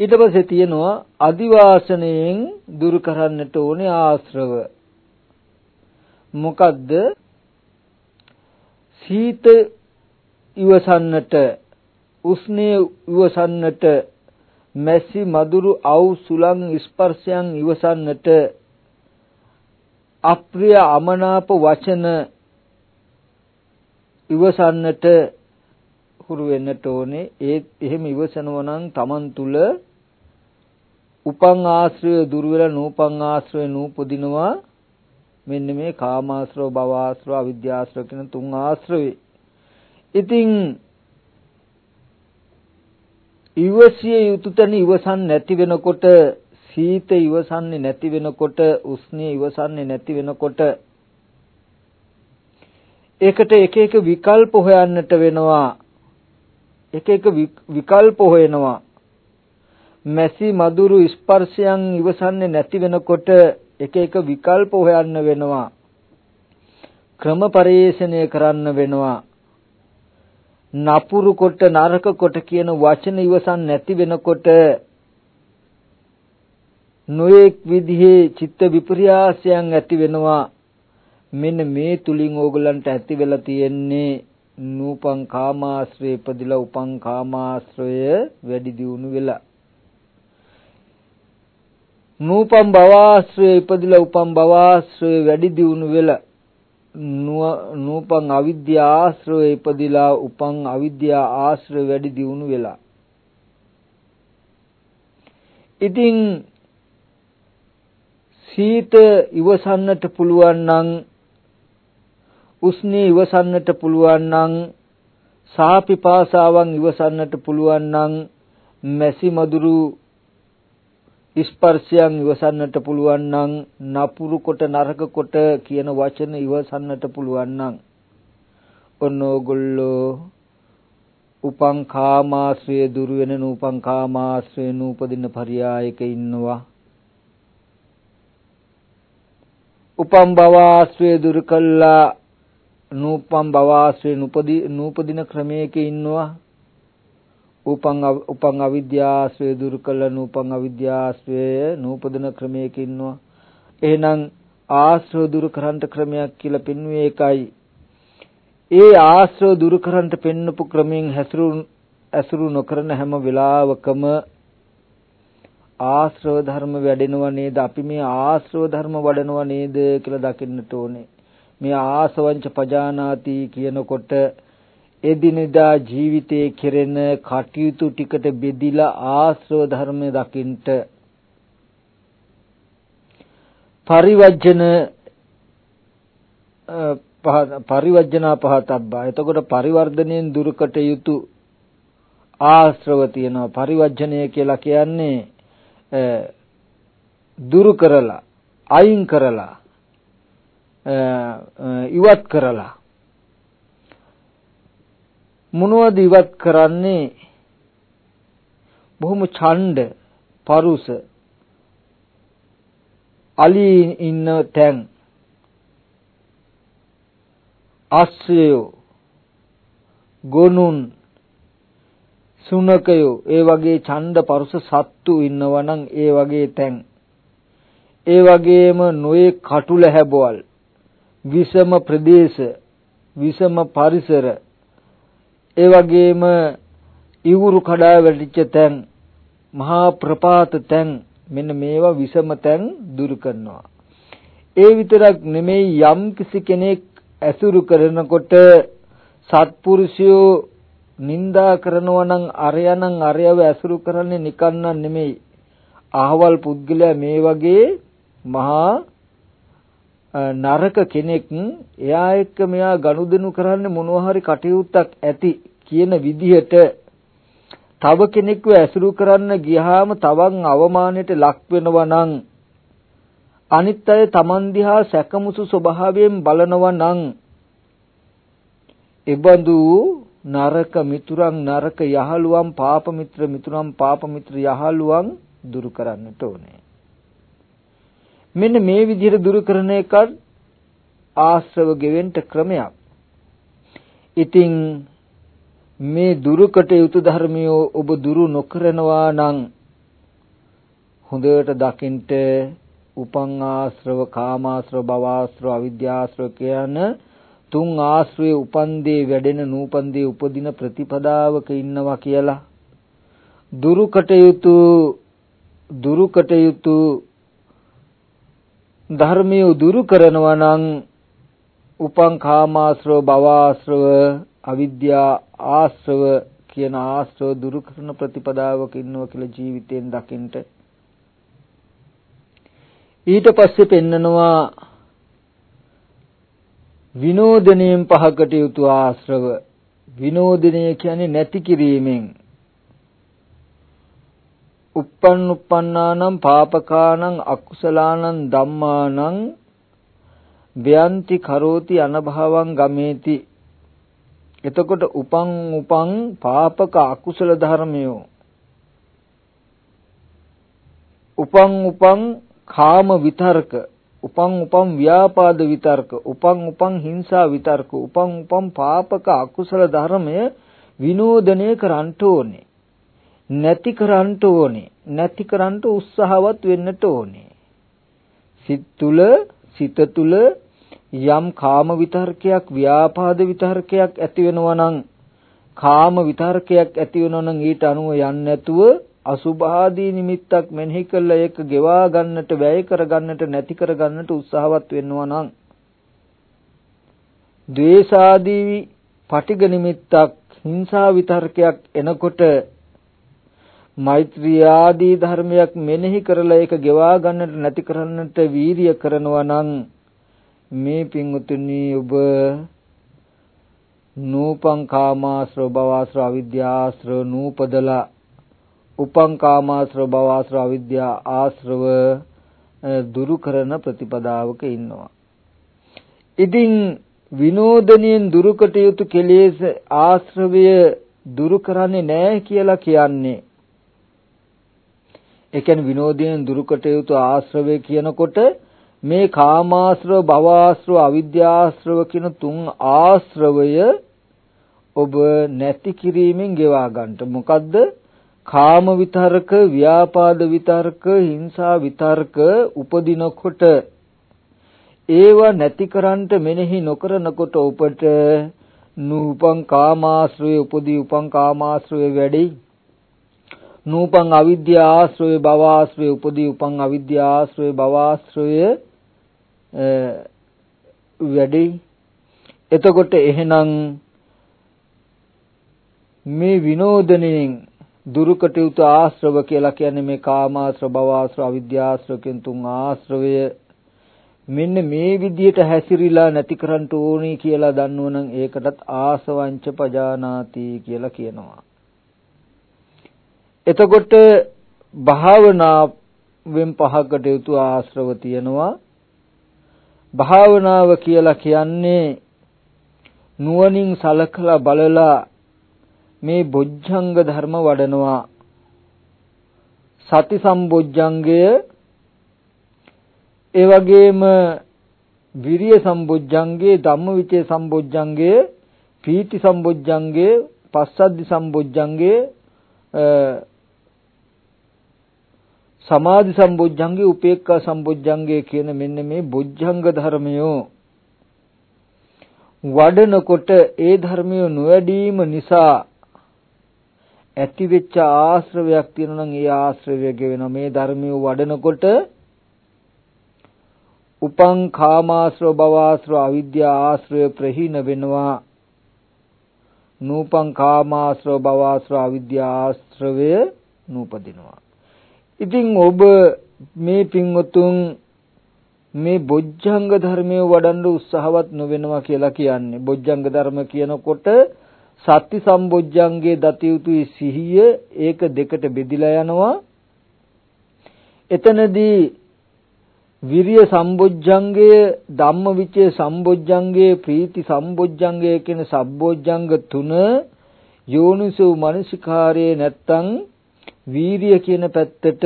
ඊට පස්සේ තියෙනවා අදිවාසණයෙන් දුරු කරන්නට ඕනේ ආශ්‍රව. මොකද්ද? සීත ඉවසන්නට උස්නේ ඉවසන්නට මැසි මදුරු අව් සුලං ස්පර්ශයන් ඉවසන්නට අප්‍රිය අමනාප වචන ඉවසන්නට හුරු වෙන්නට ඕනේ ඒ එහෙම ඉවසනවා නම් Taman තුල උපං ආශ්‍රය දුර වෙලා නූපං ආශ්‍රය නූපදිනවා මෙන්න මේ කාමාශ්‍රව භවආශ්‍රව අවිද්‍යාශ්‍රව කියන තුන් ආශ්‍රවේ. ඉතින් ඉවසිය යුතු තැන ඉවසන් නැති වෙනකොට සීත ඉවසන්නේ නැති වෙනකොට උස්නේ ඉවසන්නේ නැති වෙනකොට ඒකට එක එක විකල්ප හොයන්නට වෙනවා. එක එක විකල්ප හොයනවා. මැසි මදුරු ස්පර්ශයන් ඉවසන්නේ නැති වෙනකොට එක එක විකල්ප හොයන්න වෙනවා. ක්‍රම පරිේෂණය කරන්න වෙනවා. නපුරු කොට නරක කොට කියන වචන ඉවසන් නැති වෙනකොට නොඑක් විදිහේ චිත්ත විපර්යාසයන් ඇති වෙනවා. මෙන්න මේ තුලින් ඕගලන්ට ඇති වෙලා තියෙන්නේ නූපං කාමාශ්‍රය ඉපදිලා උපං කාමාශ්‍රය වැඩි දියුණු වෙලා. නූපං භවආශ්‍රය ඉපදිලා උපං භවආශ්‍රය වැඩි දියුණු වෙලා. නූපං අවිද්‍යා ආශ්‍රය ඉපදිලා උපං අවිද්‍යා ආශ්‍රය වැඩි දියුණු වෙලා. ඉතින් සීත ඉවසන්නට පුළුවන් නම් උස්නේ ඉවසන්නට පුළුවන් නම් සාපිපාසාවන් ඉවසන්නට පුළුවන් නම් මැසි මදුරු ස්පර්ශයන් ඉවසන්නට පුළුවන් නම් නපුරු කොට නරක කොට කියන වචන ඉවසන්නට පුළුවන් නම් ඔන්න ඕගොල්ලෝ උපං කාමාශ්‍රය දුරු වෙන නූපං කාමාශ්‍රය නූපදින පරියායක ඉන්නවා. උපම් භවාශ්‍රය දුරු කළා නූපම් භවාශ්‍රය නූපදි නූපදින ක්‍රමයක ඉන්නවා. උපං උපං අවිද්‍යාශ්‍රය දුරු කළා නූපං අවිද්‍යාශ්‍රය නූපදින ක්‍රමයක ඉන්නවා. එහෙනම් ආශ්‍රය දුරු කරන්ට ක්‍රමයක් කියලා පෙන්වුවේ ඒකයි. ඒ ආශ්‍රය දුරු කරන්ට පෙන්නපු ක්‍රමෙන් හැසිරු ඇසුරු නොකරන හැම වෙලාවකම ආශ්‍රව ධර්ම වැඩෙනව නේද? අපි මේ ආශ්‍රව ධර්ම වඩනව නේද කියලා දකින්නට ඕනේ. මේ ආසවංච පජානාති කියනකොට එදිනෙදා ජීවිතයේ කෙරෙන කටයුතු ටිකට බෙදිලා ආශ්‍රව ධර්ම දකින්ට. පරිවර්ජන පරිවර්ජනා පහතබ්බා එතකොට පරිවර්ධනයෙන් දුරුකට යුතු ආශ්‍රව තියෙනවා. පරිවර්ජනය කියලා කියන්නේ දුරු කරලා අයින් කරලා ඉවත් කරලා. මොනවද ඉවත් කරන්නේ බොහොම ඡණ්ඩ පරුස අලි ඉන්න තැන්. අස්සයෝ ගොනුන් සුනකයෝ ඒ වගේ ඡණ්ඩ පරුස සත්තු ඉන්නවනම් ඒ වගේ තැන්. ඒ වගේම නොයේ කටුල හැබවල් විසම ප්‍රදේශ විසම පරිසර ඒ වගේම ඉවුරු කඩා වැටිච්ච තැන් මහා ප්‍රපාත තැන් මෙන්න මේවා විසම තැන් දුරු කරනවා ඒ විතරක් නෙමෙයි යම් කිසි කෙනෙක් ඇසුරු කරනකොට සත්පුරුෂයෝ නින්දා කරනවා නම් අරයනම් අරයව ඇසුරු කරන්නේ නිකන් නෙමෙයි. අහවල් පුද්ගලයා මේ වගේ මහා නරක කෙනෙක් එයා එක්ක මෙයා ගනුදෙනු කරන්නේ මොනවා හරි කටයුත්තක් ඇති කියන විදිහට තව කෙනෙක්ව ඇසුරු කරන්න ගියාම තවන් අවමානයට ලක් වෙනවා නම් අනිත් අය Taman දිහා සැකමුසු ස්වභාවයෙන් බලනවා නම් එබඳු නරක මිතුරන් නරක යහළුවන් පාප මිත්‍ර මිතුරන් පාප මිත්‍ර යහළුවන් දුරු කරන්නට ඕනේ. මෙන්න මේ විදිහට දුරු කරන එකත් ආශ්‍රව ගෙවෙන්න ක්‍රමයක්. ඉතින් මේ දුරුකට යුතු ධර්මියෝ ඔබ දුරු නොකරනවා නම් හොඳට දකින්ට උපං ආශ්‍රව කාමාශ්‍රව භවආශ්‍රව අවිද්‍යාශ්‍රව කියන තුන් ආශ්‍රයේ උපන්දේ වැඩෙන නූපන්දේ උපදින ප්‍රතිපදාවක ඉන්නවා කියලා දුරු කටයුතු දුරු කටයුතු ධර්මිය දුරු කරනවා නම් උපං කාමාශ්‍රව භවආශ්‍රව අවිද්‍යා ආශ්‍රව කියන ආශ්‍රව දුරු කරන ප්‍රතිපදාවක ඉන්නවා කියලා ජීවිතයෙන් දකින්න ඊට පස්සේ පෙන්නනවා විනෝදණයෙන් පහකට යුතු ආශ්‍රව. විනෝදණය කියන්නේ නැති කිරීමෙන්. Uppන් uppන්නානම් පාපකානම් අකුසලානම් ධම්මානම් ව්‍යන්ති කරෝති අනභවං ගමේති එතකොට උපං උපං පාපක අකුසල ධර්මයෝ. උපං උපං කාම විතර්ක. උපං උපං ව්‍යාපාද විතර්ක. උපං උපං හිංසා විතර්ක. උපං උපං පාපක අකුසල ධර්මය විනෝදනය කරන්න ඕනේ. නැති කරන්න ඕනේ. නැති කරන්න උත්සාහවත් වෙන්නට ඕනේ. සිත් තුල සිත තුල යම් කාම විතර්කයක් ව්‍යාපාද විතර්කයක් ඇති වෙනවා නම් කාම විතර්කයක් ඇති වෙනවා නම් ඊට අනුව යන්නේ නැතුව අසුභාදී නිමිත්තක් මෙනෙහි කළා ඒක ගෙවා ගන්නට වැය කර ගන්නට නැති කර ගන්නට උත්සාහවත් වෙනවා නම් ද්වේෂාදී පටිඝ නිමිත්තක් හිංසා විතර්කයක් එනකොට මෛත්‍රී ආදී ධර්මයක් මෙනෙහි කරලා ඒක ගෙවා ගන්නට නැති කරන්නට වීරිය කරනවා නම් මේ පින්වතුනි ඔබ නූපං කාමාශ්‍රව භවශ්‍රව අවිද්‍යාශ්‍රව නූපදලා උපං කාමාශ්‍රව භවශ්‍රව අවිද්‍යා ආශ්‍රව දුරු කරන ප්‍රතිපදාවක ඉන්නවා. ඉතින් විනෝදණයෙන් දුරුකට යුතු කෙලෙස් ආශ්‍රවය දුරු කරන්නේ නැහැ කියලා කියන්නේ ඒ කියන්නේ විනෝදයෙන් දුරුකට යුතු ආශ්‍රවය කියනකොට මේ කාමාශ්‍රව භවආශ්‍රව අවිද්‍යාශ්‍රව කියන තුන් ආශ්‍රවය ඔබ නැති කිරීමෙන් ගෙවා ගන්නට. මොකද්ද? කාම විතරක ව්‍යාපාද විතරක හිංසා විතරක උපදිනකොට ඒව නැති කරන්ට මෙනෙහි නොකරනකොට ඔබට නූපං කාමාශ්‍රය උපදී උපං කාමාශ්‍රය වැඩි. නූපං අවිද්‍යා ආශ්‍රය භව ආශ්‍රය උපදී උපං අවිද්‍යා ආශ්‍රය භව ආශ්‍රය වැඩි. එතකොට එහෙනම් මේ විනෝදණයෙන් දුරුකට යුතු ආශ්‍රව කියලා කියන්නේ මේ කාමාශ්‍රව භවආශ්‍රව අවිද්‍යාශ්‍රව කියන තුන් ආශ්‍රවය. මෙන්න මේ විදියට හැසිරීලා නැති කරන්න ඕනි කියලා දන්නවනම් ඒකටත් ආසවංච පජානාති කියලා කියනවා. එතකොට භාවනාවෙන් පහකට යුතු ආශ්‍රව තියෙනවා. භාවනාව කියලා කියන්නේ නුවණින් සලකලා බලලා මේ බොජ්ජංග ධර්ම වඩනවා. සති සම්බොජ්ජංගය ඒ වගේම විරිය සම්බොජ්ජංගේ ධම්මවිචේ සම්බොජ්ජංගේ පීති සම්බොජ්ජංගේ පස්සද්ධි සම්බොජ්ජංගේ සමාධි සම්බොජ්ජංගේ උපේක්ඛා සම්බොජ්ජංගේ කියන මෙන්න මේ බොජ්ජංග ධර්මයෝ වඩනකොට ඒ ධර්මය නොවැඩීම නිසා ඇතිවෙච්ච ආශ්‍රවයක් තියෙනවා නම් ඒ ආශ්‍රවය ගෙවෙනවා. මේ ධර්මය වඩනකොට උපං කාමාශ්‍රව භවආශ්‍රව අවිද්‍යා ආශ්‍රය ප්‍රහීන වෙනවා. නූපං කාමාශ්‍රව භවආශ්‍රව අවිද්‍යා ආශ්‍රවය නූපදිනවා. ඉතින් ඔබ මේ පින්වතුන් මේ බොජ්ජංග ධර්මයේ වඩන්න උත්සාහවත් නොවෙනවා කියලා කියන්නේ. බොජ්ජංග ධර්ම කියනකොට සත්‍ය සම්බොජ්ජංගේ දතියුතුයි සිහිය ඒක දෙකට බෙදිලා යනවා. එතනදී විරිය සම්බොජ්ජංගය ධම්මවිචේ සම්බොජ්ජංගය ප්‍රීති සම්බොජ්ජංගය කියන සම්බොජ්ජංග තුන යෝනිසෝ මනසිකාරයේ නැත්තම් වීරිය කියන පැත්තට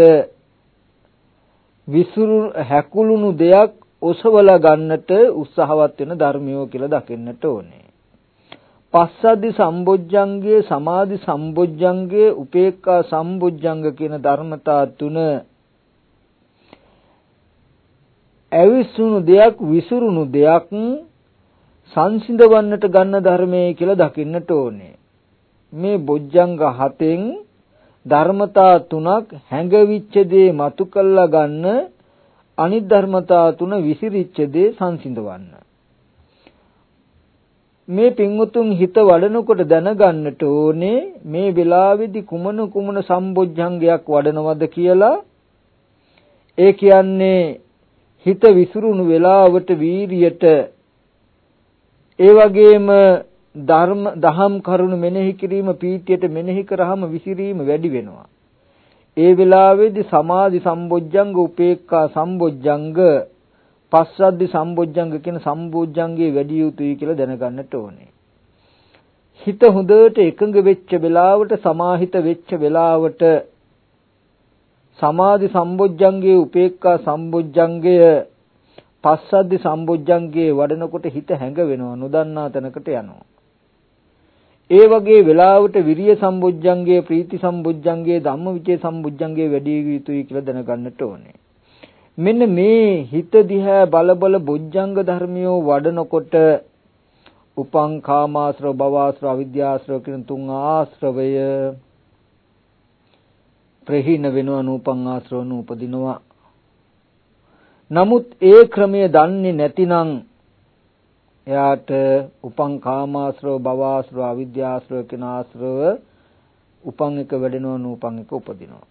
විසුරු හැකුළුණු දෙයක් ඔසවලා ගන්නට උත්සාහවත් වෙන ධර්මියෝ කියලා දකින්නට ඕනේ. පස්සද්ධි සම්බොජ්ජංගයේ සමාධි සම්බොජ්ජංගයේ උපේක්ඛා සම්බොජ්ජංග කියන ධර්මතා තුන ඇවිස්සුණු දෙයක් විසුරුණු දෙයක් සංසිඳවන්නට ගන්න ධර්මයේ කියලා දකින්නට ඕනේ. මේ බොජ්ජංග හතෙන් ධර්මතා තුනක් හැඟවිච්ච දේ මතු කළා ගන්න අනිත් ධර්මතා තුන විසිරිච්ච දේ සංසිඳවන්න. මේ පින්වුතුන් හිත වඩනකොට දැනගන්නට ඕනේ මේ වෙලාවේදී කුමන කුමන සම්බොජ්ජංගයක් වඩනවද කියලා. ඒ කියන්නේ හිත විසිරුණු වෙලාවට වීරියට ඒ වගේම ධර්ම දහම් කරුණු මෙනෙහි කිරීම පීතියට මෙනෙහි කරාම විසිරීම වැඩි වෙනවා. ඒ වෙලාවේදී සමාධි සම්බොජ්ජංග උපේක්ඛා සම්බොජ්ජංග පස්සද්ධි සම්බොජ්ජංග කියන සම්බොජ්ජංගේ වැඩි යුතුයි කියලා දැනගන්නට ඕනේ. හිත හොඳට එකඟ වෙච්ච වෙලාවට සමාහිත වෙච්ච වෙලාවට සමාධි සම්බොජ්ජංගේ උපේක්ඛා සම්බොජ්ජංගය පස්සද්ධි සම්බොජ්ජංගේ වඩනකොට හිත හැඟ වෙනවා නොදන්නා තැනකට යනවා ඒ වගේ වෙලාවට විරිය සම්බුද්ධංගයේ ප්‍රීති සම්බුද්ධංගයේ ධම්මවිචේ සම්බුද්ධංගයේ වැඩි යුතුයි කියලා දැනගන්නට ඕනේ. මෙන්න මේ හිත දිහා බල බල බොජ්ජංග ධර්මියෝ වඩනකොට උපං කාමාශ්‍රව භවශ්‍රව අවිද්‍යාශ්‍රව කියන තුන් ආශ්‍රවය ප්‍රහීන වෙනවා නූපං ආශ්‍රව නූපදිනවා නමුත් ඒ ක්‍රමය දන්නේ නැතිනම් එයාට උපං කාමාශ්‍රව භවශ්‍රව අවිද්‍යාශ්‍රව කියන ආශ්‍රව උපං එක වැඩෙනවා නූපං එක උපදිනවා.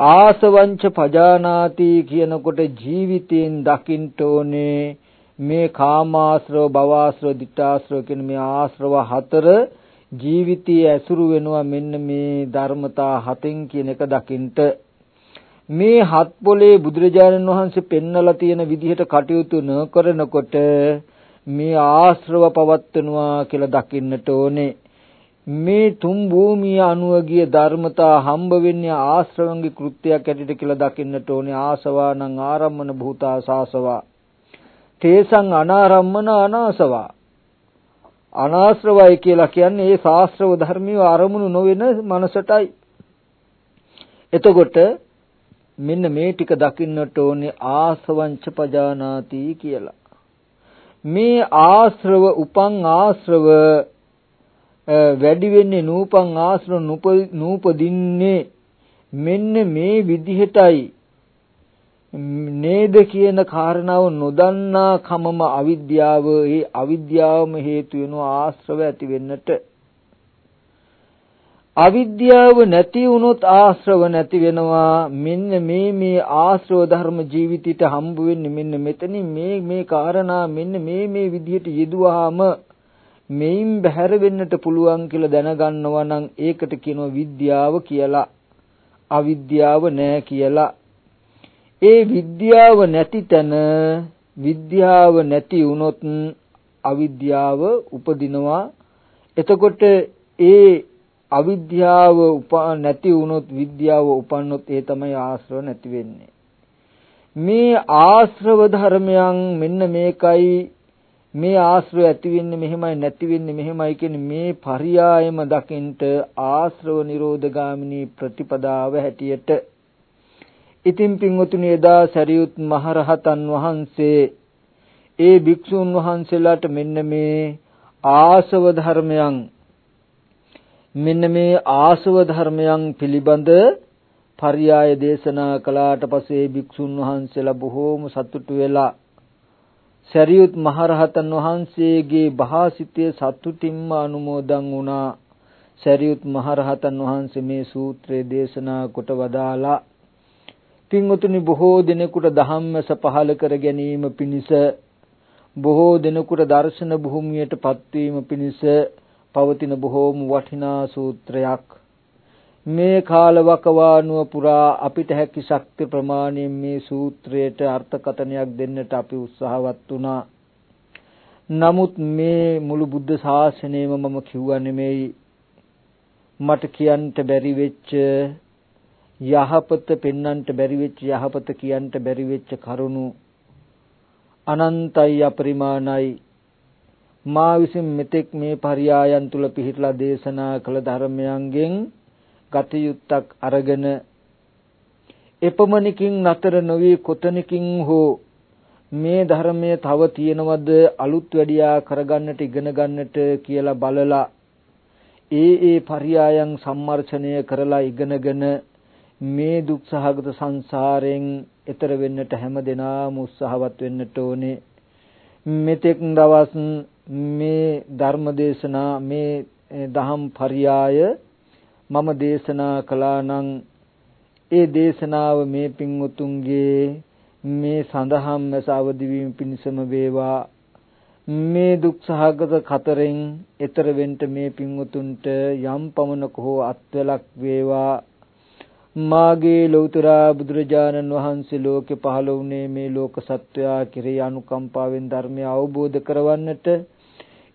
ආසවංච පජානාති කියනකොට ජීවිතයෙන් දකින්න ඕනේ මේ කාමාශ්‍රව භවශ්‍රව ditthාශ්‍රව කියන මේ ආශ්‍රව හතර ජීවිතයේ ඇසුරු වෙනවා මෙන්න මේ ධර්මතා හතෙන් කියන එක දකින්ට. මේ හත් පොලේ බුදුරජාණන් වහන්සේ පෙන්නලා තියෙන විදිහට කටයුතු නොකරනකොට මේ ආශ්‍රව පවත්වනවා කියලා දකින්නට ඕනේ. මේ තුන් භූමිය අනුව ගිය ධර්මතා හම්බ වෙන්නේ ආශ්‍රවංගේ කෘත්‍යයක් ඇටියට කියලා දකින්නට ඕනේ. ආසවානං ආරම්මන භූතා සාසවා. තේසං අනාරම්මන අනාසවා. අනාශ්‍රවයි කියලා කියන්නේ ඒ ශාස්ත්‍රව ධර්මිය අරමුණු නොවන මනසටයි. එතකොට මෙන්න මේ ටික දකින්නට ඕනේ ආසවංච පජානාති කියලා. මේ ආශ්‍රව උපං ආශ්‍රව වැඩි වෙන්නේ නූපං ආශ්‍රව නූපදින්නේ මෙන්න මේ විදිහටයි. නේද කියන කාරණාව නොදන්නා කමම අවිද්‍යාව ඒ අවිද්‍යාවම හේතු වෙනවා ආශ්‍රව ඇති වෙන්නට අවිද්‍යාව නැති වුණොත් ආශ්‍රව නැති වෙනවා මෙන්න මේ මේ ආශ්‍රව ධර්ම ජීවිතයට හම්බ වෙන්නේ මෙන්න මෙතනින් මේ මේ කාරණා මෙන්න මේ මේ විදිහට යෙදුවාම මෙයින් බැහැර වෙන්නට පුළුවන් කියලා දැනගන්නවා නම් ඒකට කියනවා විද්‍යාව කියලා. අවිද්‍යාව නෑ කියලා. ඒ විද්‍යාව නැති තැන විද්‍යාව නැති වුණොත් අවිද්‍යාව උපදිනවා. එතකොට ඒ අවිද්‍යාව නැති වුණොත් විද්‍යාව උපන්නොත් ඒ තමයි ආශ්‍රව නැති වෙන්නේ. මේ ආශ්‍රව ධර්මයන් මෙන්න මේකයි මේ ආශ්‍රය ඇති වෙන්නේ මෙහෙමයි නැති වෙන්නේ මෙහෙමයි කියන මේ පරියායම දකින්ට ආශ්‍රව නිරෝධගාමිනී ප්‍රතිපදාව හැටියට ඉතින් පින්වතුනි එදා සරියුත් මහරහතන් වහන්සේ ඒ භික්ෂුන් වහන්සේලාට මෙන්න මේ ආසව ධර්මයන් මෙන්න මේ ආසව ධර්මයන් පිළිබඳ පරියාය දේශනා කළාට පස්සේ භික්ෂුන් වහන්සේලා බොහෝම සතුටු වෙලා සරියුත් මහරහතන් වහන්සේගේ භාසිතය සතුටින්ම අනුමෝදන් වුණා. සරියුත් මහරහතන් වහන්සේ මේ සූත්‍රය දේශනා කොට වදාලා පින්වතුනි බොහෝ දිනෙකට ධම්මස පහල කර ගැනීම පිණිස බොහෝ දිනෙකට දර්ශන භූමියට පත්වීම පිණිස පවතින බොහෝම වටිනා සූත්‍රයක්. මේ කාලවකවානුව පුරා අපිට හැකි ශක්ති ප්‍රමාණයෙන් මේ සූත්‍රයට අර්ථකථනයක් දෙන්නට අපි උත්සාහවත් වුණා. නමුත් මේ මුළු බුද්ධ ශාසනයම මම කිව්වා නෙමෙයි. මට කියන්න බැරි වෙච්ච යහපත පෙන්වන්නට බැරි වෙච්ච යහපත කියන්න බැරි වෙච්ච කරුණු අනන්තයි අපරිමාණයි. මා විසින් මෙතෙක් මේ පරියායන් තුල පිහිටලා දේශනා කළ ධර්මයන්ගෙන් ගතයුත්තක් අරගෙන එපමණකින් නතර නොවි කොතනකින් හෝ මේ ධර්මය තව තියෙනවද අලුත් වැඩියා කරගන්නට ඉගෙන ගන්නට කියලා බලලා ඒ ඒ පරියායන් සම්මර්ෂණය කරලා ඉගෙනගෙන මේ දුක් සහගත සංසාරයෙන් එතර වෙන්නට හැම දිනම උත්සාහවත් වෙන්නට ඕනේ. මෙතෙක් දවස් මේ ධර්ම දේශනා මේ දහම් පරියාය මම දේශනා කළා නම් ඒ දේශනාව මේ පින්වතුන්ගේ මේ සඳහම් මැස අවදි වීම පිණිසම වේවා. මේ දුක් සහගත කතරෙන් එතර වෙන්න මේ පින්වතුන්ට යම් පමණක හෝ අත්වලක් වේවා. මාගේ ලෞතර බුදුරජාණන් වහන්සේ ලෝකෙ පහළ වුණේ මේ ලෝක සත්වයා කෙරෙහි අනුකම්පාවෙන් ධර්මය අවබෝධ කරවන්නට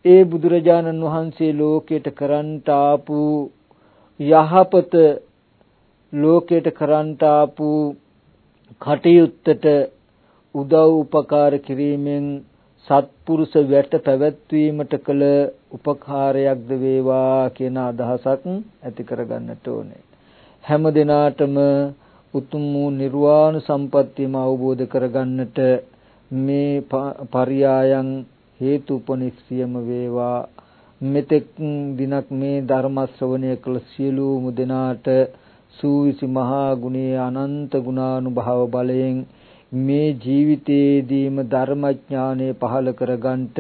ඒ බුදුරජාණන් වහන්සේ ලෝකයට කරන්ට ආපු යහපත ලෝකයට කරන්ට ආපු කටයුත්තට උදව් උපකාර කිරීමෙන් සත්පුරුෂ වැට පැවැත්වීමට කළ උපකාරයක්ද වේවා කියන අදහසක් ඇති කරගන්නට ඕනේ. හැම දිනාටම උතුම් වූ නිර්වාණ සම්පත්තියම අවබෝධ කරගන්නට මේ පරියායන් හේතුපනිස්සියම වේවා මෙතෙක් දිනක් මේ ධර්ම ශ්‍රවණය කළ සියලුම දෙනාට සූවිසි මහා ගුණයේ අනන්ත ගුණානුභව බලයෙන් මේ ජීවිතයේදීම ධර්මඥානය පහළ කරගන්නට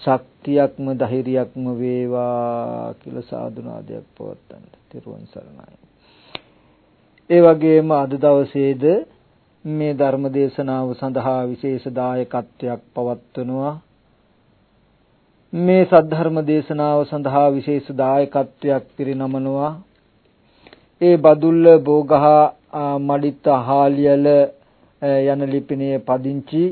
ශක්තියක්ම ධෛර්යයක්ම වේවා කියලා සාදුනාදයක් පවත්තන්න. තිරුවන් සරණයි. ඒ වගේම අද දවසේද මේ ධර්ම දේශනාව සඳහා විශේෂ දායකත්වයක් පවත්වනවා. මේ සද්ධර්ම දේශනාව සඳහා විශේෂ දායකත්වයක් පිරිනමනවා. ඒ බදුල්ල බෝගහ මඩිත්ත හාලියල යන ලිපිනයේ පදිංචි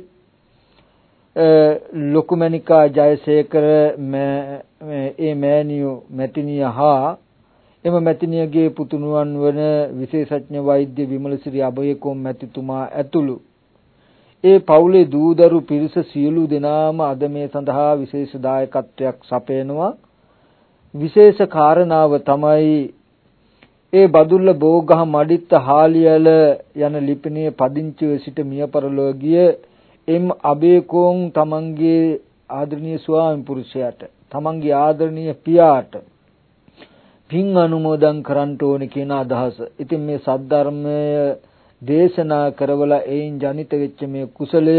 ලොකුමැණිකා ජයසේකර ඒ මෑණියෝ මැතිනිය හා එම මැතිනියගේ පුතුණුවන් වන විශේෂඥ වෛද්‍ය විමලසිරි අබයකොම් මැතිතුමා ඇතුළු ඒ පවුලේ දූදරු පිරිස සියලු දෙනාම අද මේ සඳහා විශේෂ දායකත්වයක් සපයනවා විශේෂ කාරණාව තමයි ඒ බදුල්ල බෝගහ මඩිත්ත හාලියල යන ලිපිණයේ පදිංචිව සිට මිය පරලෝකීය එම් අබේකෝන් තමන්ගේ ආදරණීය ස්වාමි පුරුෂයාට තමන්ගේ ආදරණීය පියාට පින් අනුමෝදන් කරන්න ඕනේ කියන අදහස. ඉතින් මේ සද්ධර්මය දේශනා කරවලා එයින් ජනිත වෙච්ච මේ කුසලය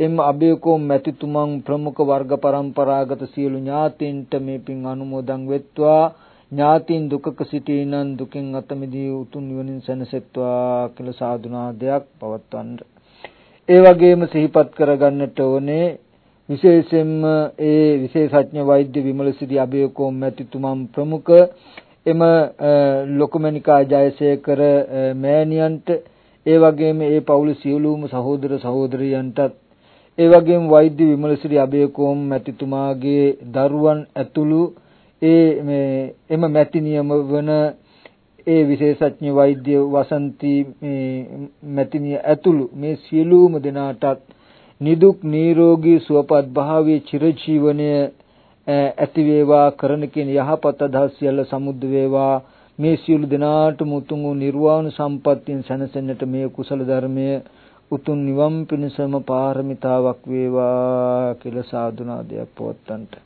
එම් අබේකෝන් මැතිතුමන් ප්‍රමුඛ වර්ග પરම්පරාගත සියලු ඥාතීන්ට මේ පින් අනුමෝදන් වෙත්වා ඥාතීන් දුකක සිටිනන් දුකින් අත මිදී උතුම් නිවනින් සැනසෙත්වා කියලා සාදුනාදයක් පවත්වන්න. ඒ වගේම සිහිපත් කරගන්නට ඕනේ විශේෂයෙන්ම ඒ විශේෂඥ වෛද්‍ය විමලසිරි අබේකෝම් මැතිතුමන් ප්‍රමුඛ එම ලොකුමනිකා ජයසේකර මෑණියන්ට ඒ වගේම ඒ පවුල සියලුම සහෝදර සහෝදරියන්ටත් ඒ වගේම වෛද්‍ය විමලසිරි අබේකෝම් මැතිතුමාගේ දරුවන් ඇතුළු ඒ මේ එම මැතිනියම වන ඒ විශේෂඥ වෛද්‍ය වසන්ති මැතිනිය ඇතුළු මේ සියලුම දෙනාටත් නිදුක් නිරෝගී සුවපත් භාවයේ චිරජීවනය ඇති වේවා කරන කියන යහපත අදහස් සියල්ල සමුද්ද වේවා. මේ සියලු දෙනාටම උතුම් වූ නිර්වාණ සම්පත්තියෙන් සැනසෙන්නට මේ කුසල ධර්මය උතුම් නිවන් පිණසම පාරමිතාවක් වේවා කියලා සාදුනාදයක් පවත්තන්ට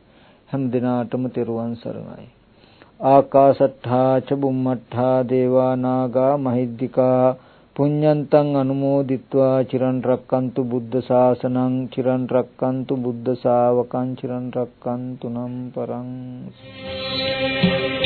හැම දිනාටම තෙරුවන් සරණයි ආකාසට්ඨා ච බුම්මට්ඨා දේවා නාග මහිද්దికා පුඤ්ඤන්තං අනුමෝදිත්වා චිරන් රැක්කන්තු බුද්ධ ශාසනං චිරන් රැක්කන්තු බුද්ධ ශාවකං චිරන් රැක්කන්තු නම් පරං Thank you.